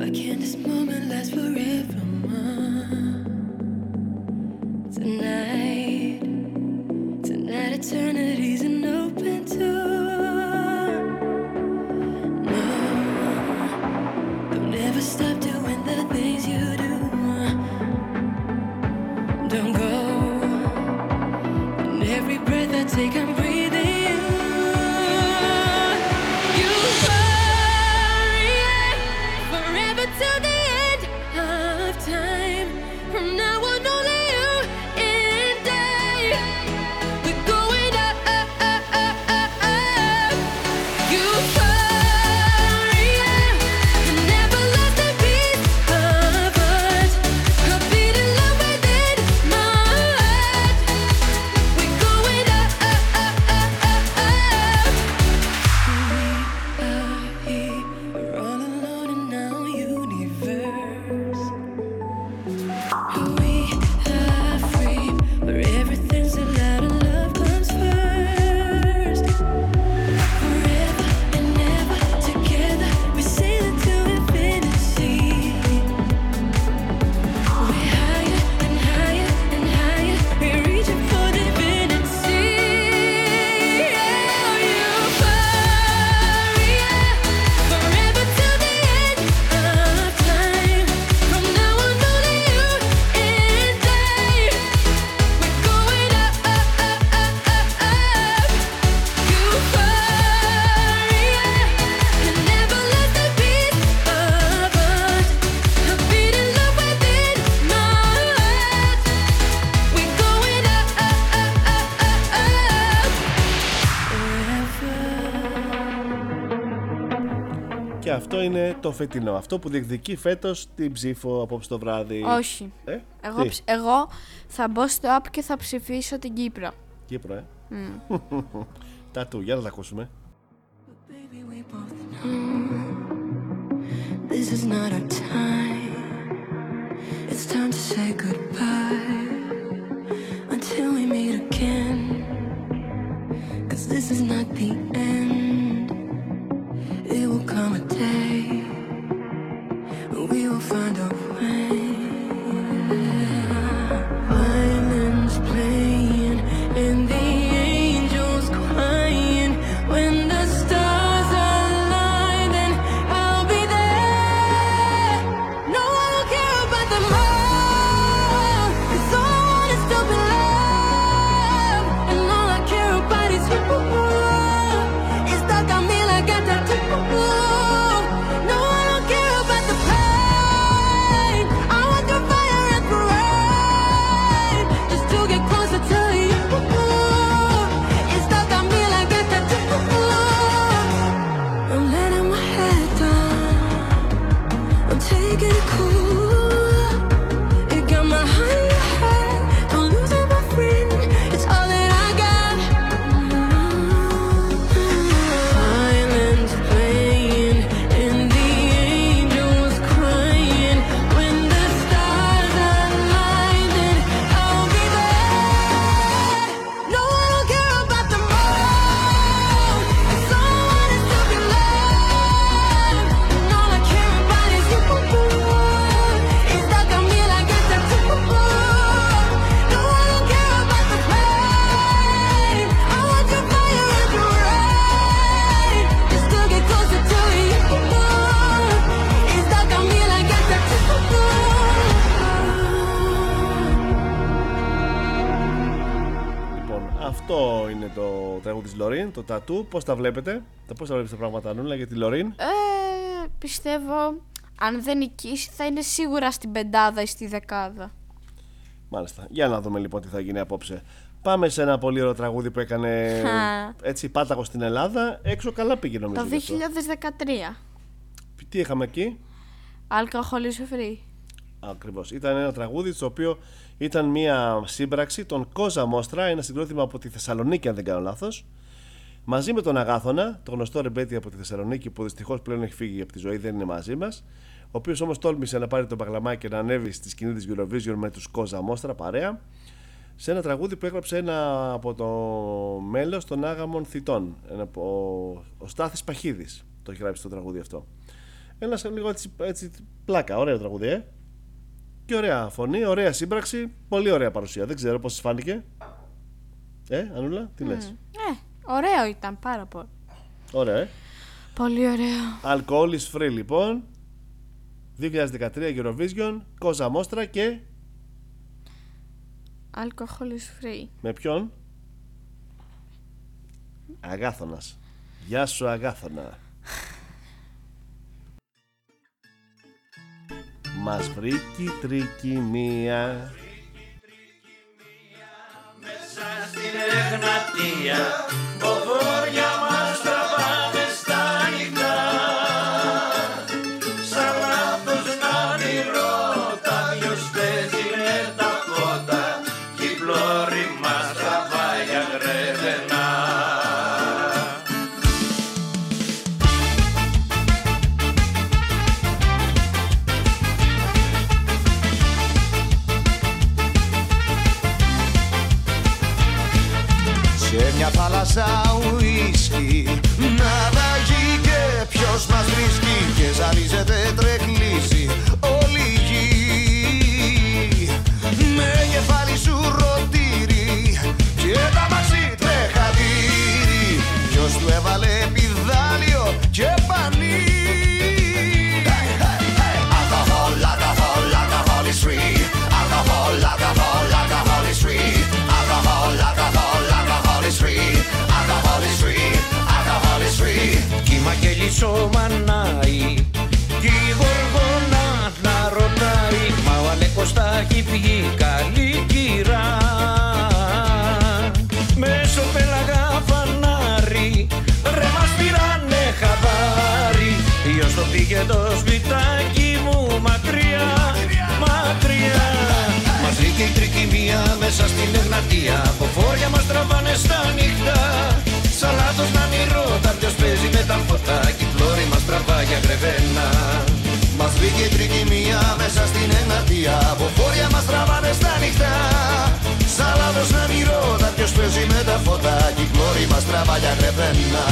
Why can't this moment last forever? Tonight, tonight, eternity's up. Και αυτό είναι το φετινό Αυτό που διεκδικεί φέτος την ψήφο απόψε το βράδυ Όχι. Ε, Εγώ, τι; ψ- εγώ θα μπω στο app και θα ψηφίσω την Κύπρο. Κύπρο ε Μμ. Τατού, για να τα ακούσουμε This is not our time. It's time to say goodbye until we meet again. Cause this is not the end. It will come a day we will find a way. Τραγούδι της Λωρίν, το τατού. Πώς τα βλέπετε, τα πώς τα βλέπετε τα πράγματα, Νούλα, για τη Λωρίν; Ε, πιστεύω, αν δεν νικήσει, θα είναι σίγουρα στην πεντάδα ή στη δεκάδα. Μάλιστα. Για να δούμε λοιπόν τι θα γίνει απόψε. Πάμε σε ένα πολύ ωραίο τραγούδι που έκανε Χα. έτσι πάταγος στην Ελλάδα. Έξω καλά πήγε νομίζω. Το γι' αυτό. 2013. Τι είχαμε εκεί; Alcohol is free. Ακριβώς. Ήταν ένα τραγούδι το οποίο ήταν μια σύμπραξη των Κόζα Μόστρα, ένα συγκρότημα από τη Θεσσαλονίκη, αν δεν κάνω λάθος. Μαζί με τον Αγάθωνα, το γνωστό ρεμπέτη από τη Θεσσαλονίκη που δυστυχώς πλέον έχει φύγει από τη ζωή, δεν είναι μαζί μας. Ο οποίος όμως τόλμησε να πάρει τον παγλαμάκι και να ανέβει στη σκηνή της Eurovision με τους Κόζα Μόστρα παρέα. Σε ένα τραγούδι που έγραψε ένα από το μέλος των Άγαμων Θητών. Ένα, ο, ο Στάθης Παχίδης το έχει γράψει το τραγούδι αυτό. Ένας λίγο έτσι, έτσι πλάκα, ωραίο τραγούδι, ε. Και ωραία φωνή, ωραία σύμπραξη, πολύ ωραία παρουσία. Δεν ξέρω πώς σας φάνηκε. Ε, Ανούλα, τι λες; Ε, ωραίο ήταν πάρα πολύ. Ωραία, ε. Πολύ ωραίο. Alcohol is free λοιπόν. 2013 Eurovision, Κόζα Μόστρα και Alcohol is free. με ποιον; Αγάθωνας. Γεια σου Αγάθωνα. Μας βρήκε τρίκη μία. Στην Εγνατία Ποδόρια μας σπιτάκι μου μακριά Μακριά. Μας βρήκε η τρικυμία μέσα στην Εγνατία. Από φόρια μας τραβάνε στα νύχτα. Σαν λάθος να μη ρώτα ποιος παίζει με τα φώτα. Κι η πλώρη μας τραβά για γρεβένα Μας βρήκε η τρικυμία μέσα στην Εγνατία. Από φόρια μας τραβάνε στα νυχτά Σαν λάθος να μη ρώτα ποιος παίζει με τα φώτα. Κι η πλώρη μας τραβά για γρεβένα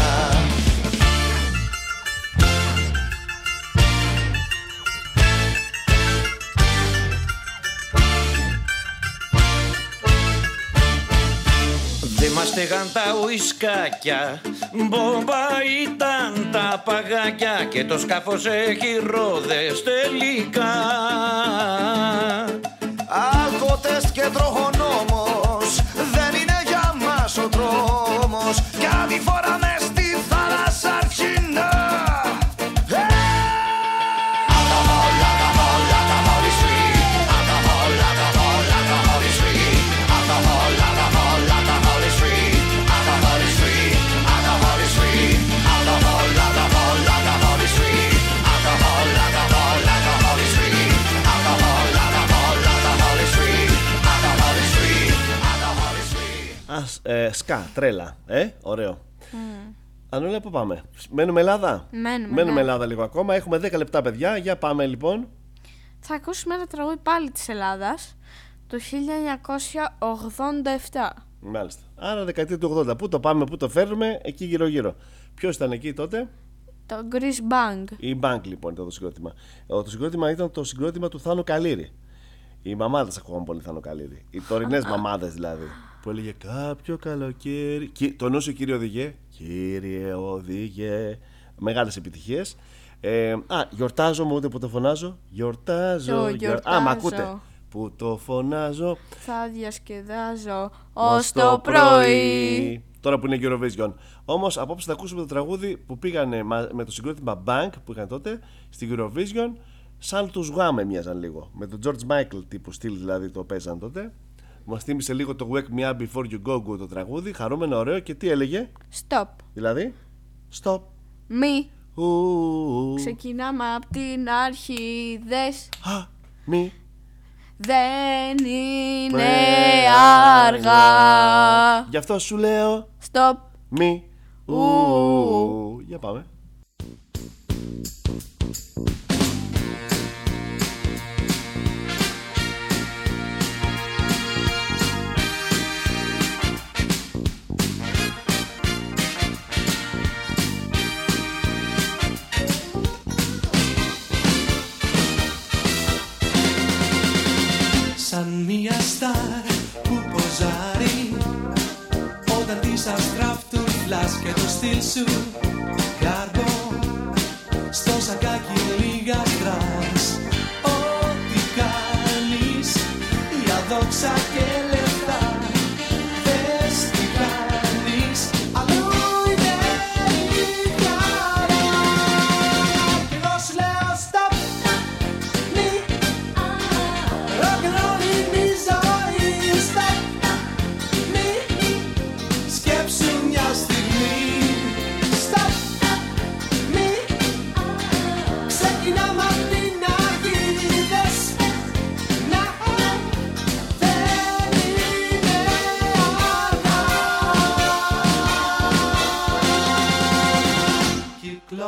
Δε μας στεγαν τα ουισκάκια Μπόμπα ήταν τα παγάκια Και το σκάφος έχει ρόδες τελικά. Αλκοτέστ και τροχονόμος Δεν είναι για μας ο τρόμος. Κάτι φορά ε, σκά, τρέλα. Ε, ωραίο. Ανούλα, πού πάμε; Μένουμε Ελλάδα; Μένουμε, Μένουμε ναι. Ελλάδα λίγο ακόμα. Έχουμε 10 λεπτά, παιδιά. Για πάμε λοιπόν. Θα ακούσουμε ένα τραγούδι πάλι της Ελλάδας το 1987. Μάλιστα. Άρα δεκαετία του 80. Πού το πάμε, πού το φέρνουμε, εκεί γύρω-γύρω. Ποιος ήταν εκεί τότε, Το Grease Bang. η Bank λοιπόν ήταν το συγκρότημα. Ε, Το συγκρότημα ήταν το συγκρότημα του Θάνο Καλύρη. Οι μαμάδε ακούγαν πολύ Θάνο Καλύρη. Οι τωρινές μαμάδες δηλαδή. Που έλεγε κάποιο καλοκαίρι. Κι- Το νόσο κύριο οδηγέ. Κύριε οδηγέ. Μεγάλες επιτυχίες. Ε, α, γιορτάζω μου ούτε που το φωνάζω. Γιορτάζω. Το γιορ- Α, μ' ακούτε. γιορτάζω. Που το φωνάζω. Θα διασκεδάζω ως ως το πρωί. Το Τώρα που είναι Eurovision. Όμως απόψε θα ακούσουμε το τραγούδι που πήγανε μα- με το συγκρότημα Bank που είχαν τότε στην Eurovision. Σαν τους Wham μοιάζαν λίγο. Με τον George Michael τύπου στυλ δηλαδή το παίζαν τότε. Μας θύμισε λίγο το Wake Me Up Before You Go Go το τραγούδι. Χαρούμενο, ωραίο και τι έλεγε; Stop. Δηλαδή; Stop. Μη. Ου, Ξεκινάμε από την αρχή. Δες. Μη. Δεν είναι αργά. αργά. Γι' αυτό σου λέω. Stop. Μη. Ου. Για πάμε. Αστράφτουν φλάς και το στυλ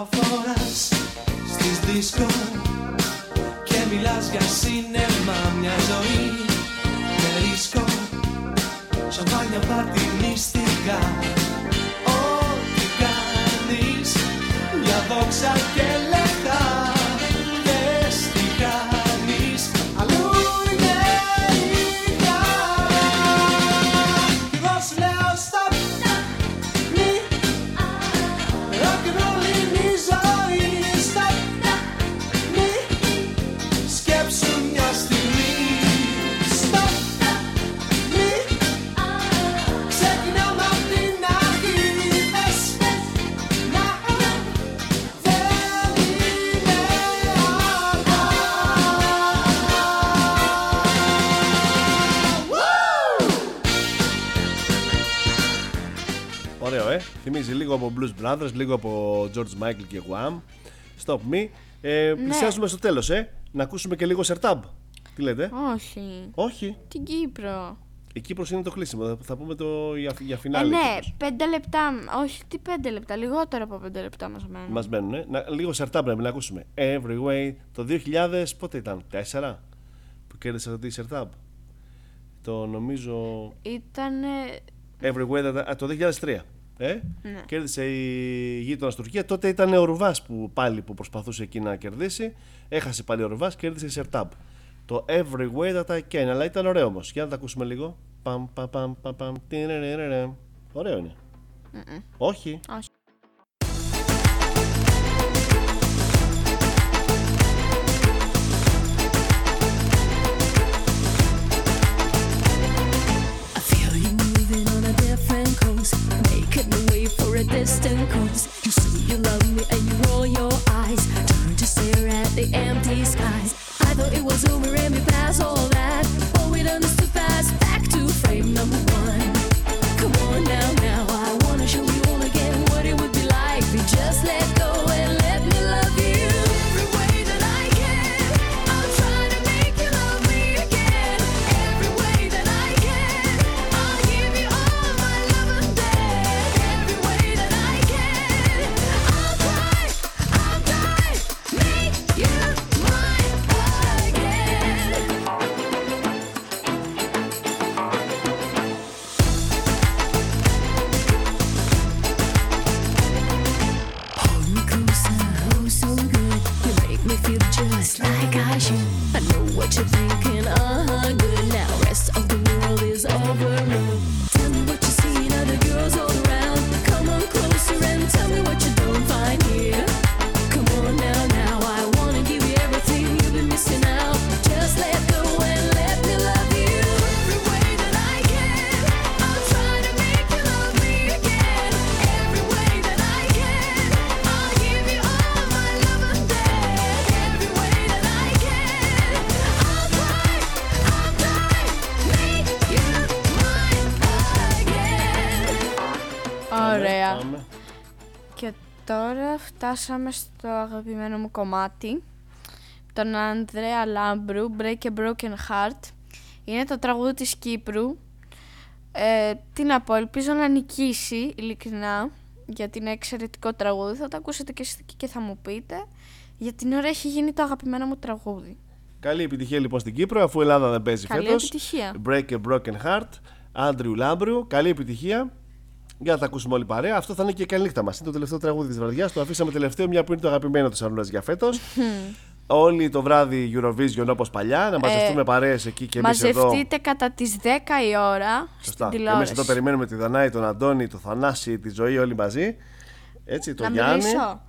Κυκλοφοράς στις δίσκο και μιλάς για σίνεμα μια ζωή με ρίσκο Σαμπάνια πάρτι μυστικά Ό,τι κάνεις για δόξα και λεφτά Θυμίζει λίγο από Blues Brothers, λίγο από George Michael και Wham. Stop me. Ε, πλησιάζουμε στο τέλος, ε. Να ακούσουμε και λίγο Sertab. Τι λέτε; Όχι. Όχι. Την Κύπρο. Η Κύπρος είναι το κλείσιμο. Θα- Θα πούμε το για, για Ε, φινάλε. ναι, πέντε λεπτά. Όχι, τι πέντε λεπτά. Λιγότερο από πέντε λεπτά μας μένουν. Μας μένουν, ε. Να, λίγο Sertab πρέπει να ακούσουμε. Every way. Το 2000, πότε ήταν, 4 που κέρδισε το Sertab; Το νομίζω. Ήταν. Every way, α, το 2003. Ε; Ναι. Κέρδισε η γείτονα Τουρκία. Τότε ήταν ο Ρουβάς που πάλι που προσπαθούσε εκεί να κερδίσει. Έχασε πάλι ο Ρουβάς, κέρδισε η Σερτάμπ. Το Every Way That I Can. Αλλά ήταν ωραίο όμως. Για να τα ακούσουμε λίγο. Παμ, παμ, παμ, παμ, παμ, τιρερερερε. Ωραίο είναι. Όχι. Όχι. Φτάσαμε στο αγαπημένο μου κομμάτι τον Ανδρέα Λάμπρου Break a Broken Heart είναι το τραγούδι της Κύπρου ε, τι να πω, ελπίζω να νικήσει ειλικρινά γιατί είναι εξαιρετικό τραγούδι θα το ακούσετε και, εσείς και θα μου πείτε για την ώρα έχει γίνει το αγαπημένο μου τραγούδι Καλή επιτυχία λοιπόν στην Κύπρο, αφού η Ελλάδα δεν παίζει Καλή φέτος. επιτυχία. Break a Broken Heart, Άντριου Λάμπριου. Καλή επιτυχία. Για να τα ακούσουμε όλοι παρέα. Αυτό θα είναι και η καλή νύχτα μας. Είναι το τελευταίο τραγούδι της βραδιάς. Το αφήσαμε τελευταίο, μια που είναι το αγαπημένο του Αρούλα για φέτος. Όλοι το βράδυ Eurovision όπως παλιά. Να μαζευτούμε Ε, παρέες εκεί και εμείς εδώ. Μαζευτείτε κατά τις 10 η ώρα Σωστά. στην Εμείς τηλεόραση εδώ περιμένουμε τη Δανάη, τον Αντώνη, τον Θανάση, τη ζωή όλοι μαζί. Έτσι, τον Να Γιάννη. μιλήσω.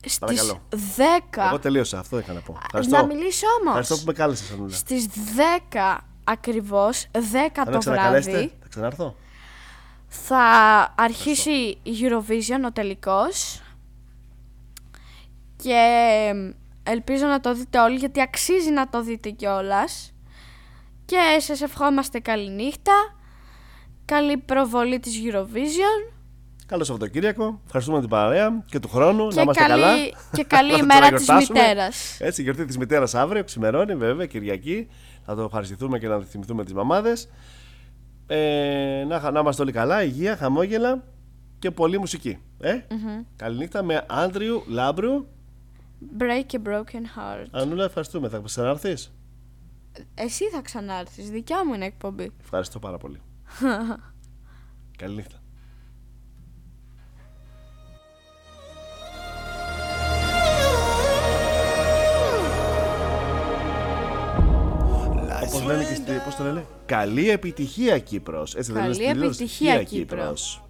Στις Παρακαλώ. 10 Εγώ τελείωσα, αυτό είχα να πω. Ευχαριστώ. Να μιλήσω όμως. Ευχαριστώ που με κάλεσες, Ανούλα. Στις 10 ακριβώς, 10 Θα με το ξανακαλέσετε, βράδυ, θα ξανάρθω. Θα αρχίσει η Eurovision ο τελικός και ελπίζω να το δείτε όλοι γιατί αξίζει να το δείτε κιόλας και σας ευχόμαστε καλή νύχτα, καλή προβολή της Eurovision Καλό Σαββατοκύριακο. Ευχαριστούμε την παρέα και του χρόνου. να Και είμαστε καλή- καλά. και καλή Να το ημέρα της γιορτάσουμε. μητέρας. Έτσι, η γιορτή της μητέρας αύριο, ξημερώνει βέβαια, Κυριακή. Θα το ευχαριστηθούμε και να θυμηθούμε τις μαμάδες. Ε, να, να είμαστε όλοι καλά, υγεία, χαμόγελα και πολλή μουσική. Ε; Μμμ. Καληνύχτα με Άντριου Λάμπρου. Break a broken heart. Ανούλα, ευχαριστούμε. Θα ξανάρθεις; Εσύ θα ξανάρθεις, δικιά μου είναι εκπομπή. Ευχαριστώ πάρα πολύ. Καληνύχτα. Λένε και στη, πώς το λένε, καλή επιτυχία Κύπρος. Έτσι δεν Καλή λένε στη τηλεόραση, επιτυχία, Κύπρος. Κύπρος.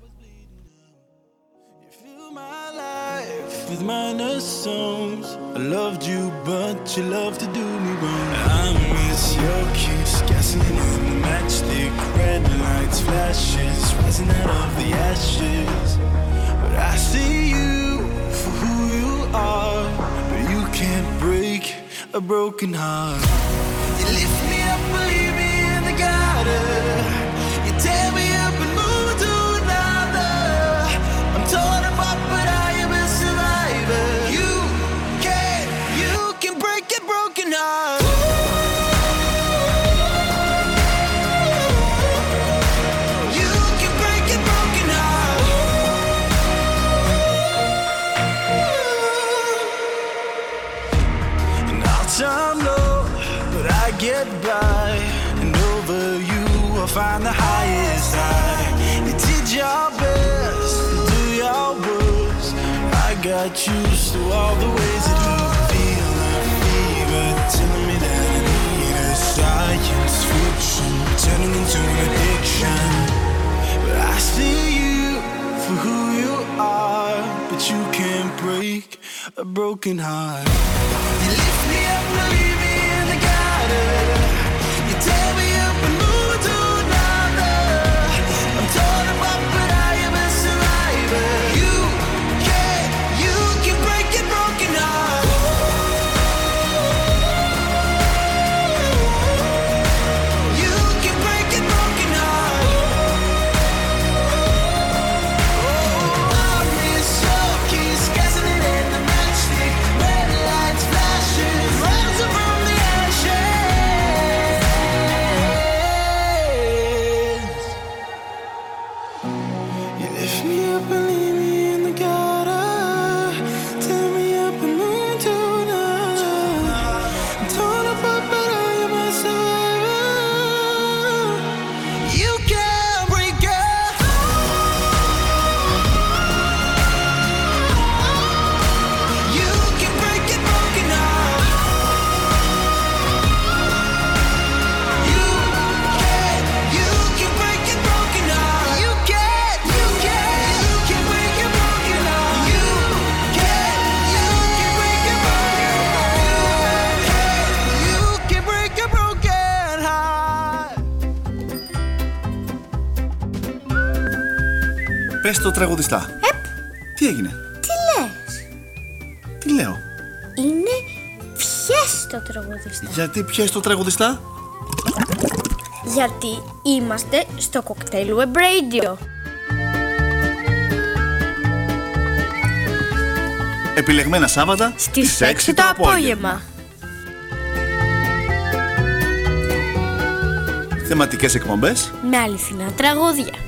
with minor songs. I loved you, but you love to do me wrong. I miss your kiss, gasoline in the matchstick, red lights, flashes, rising out of the ashes. But I see you for who you are, but you can't break a broken heart. You lift me You tell me. A broken heart. You lift me up Πες το τραγουδιστά. Τι έγινε, Τι λες, τι λέω; είναι πιες το τραγουδιστά. Γιατί πιες το τραγουδιστά; Γιατί είμαστε στο κοκτέιλ Web Radio. Επιλεγμένα Σάββατα Στις 6 το απόγευμα. Θεματικές εκπομπές Με αληθινά τραγούδια.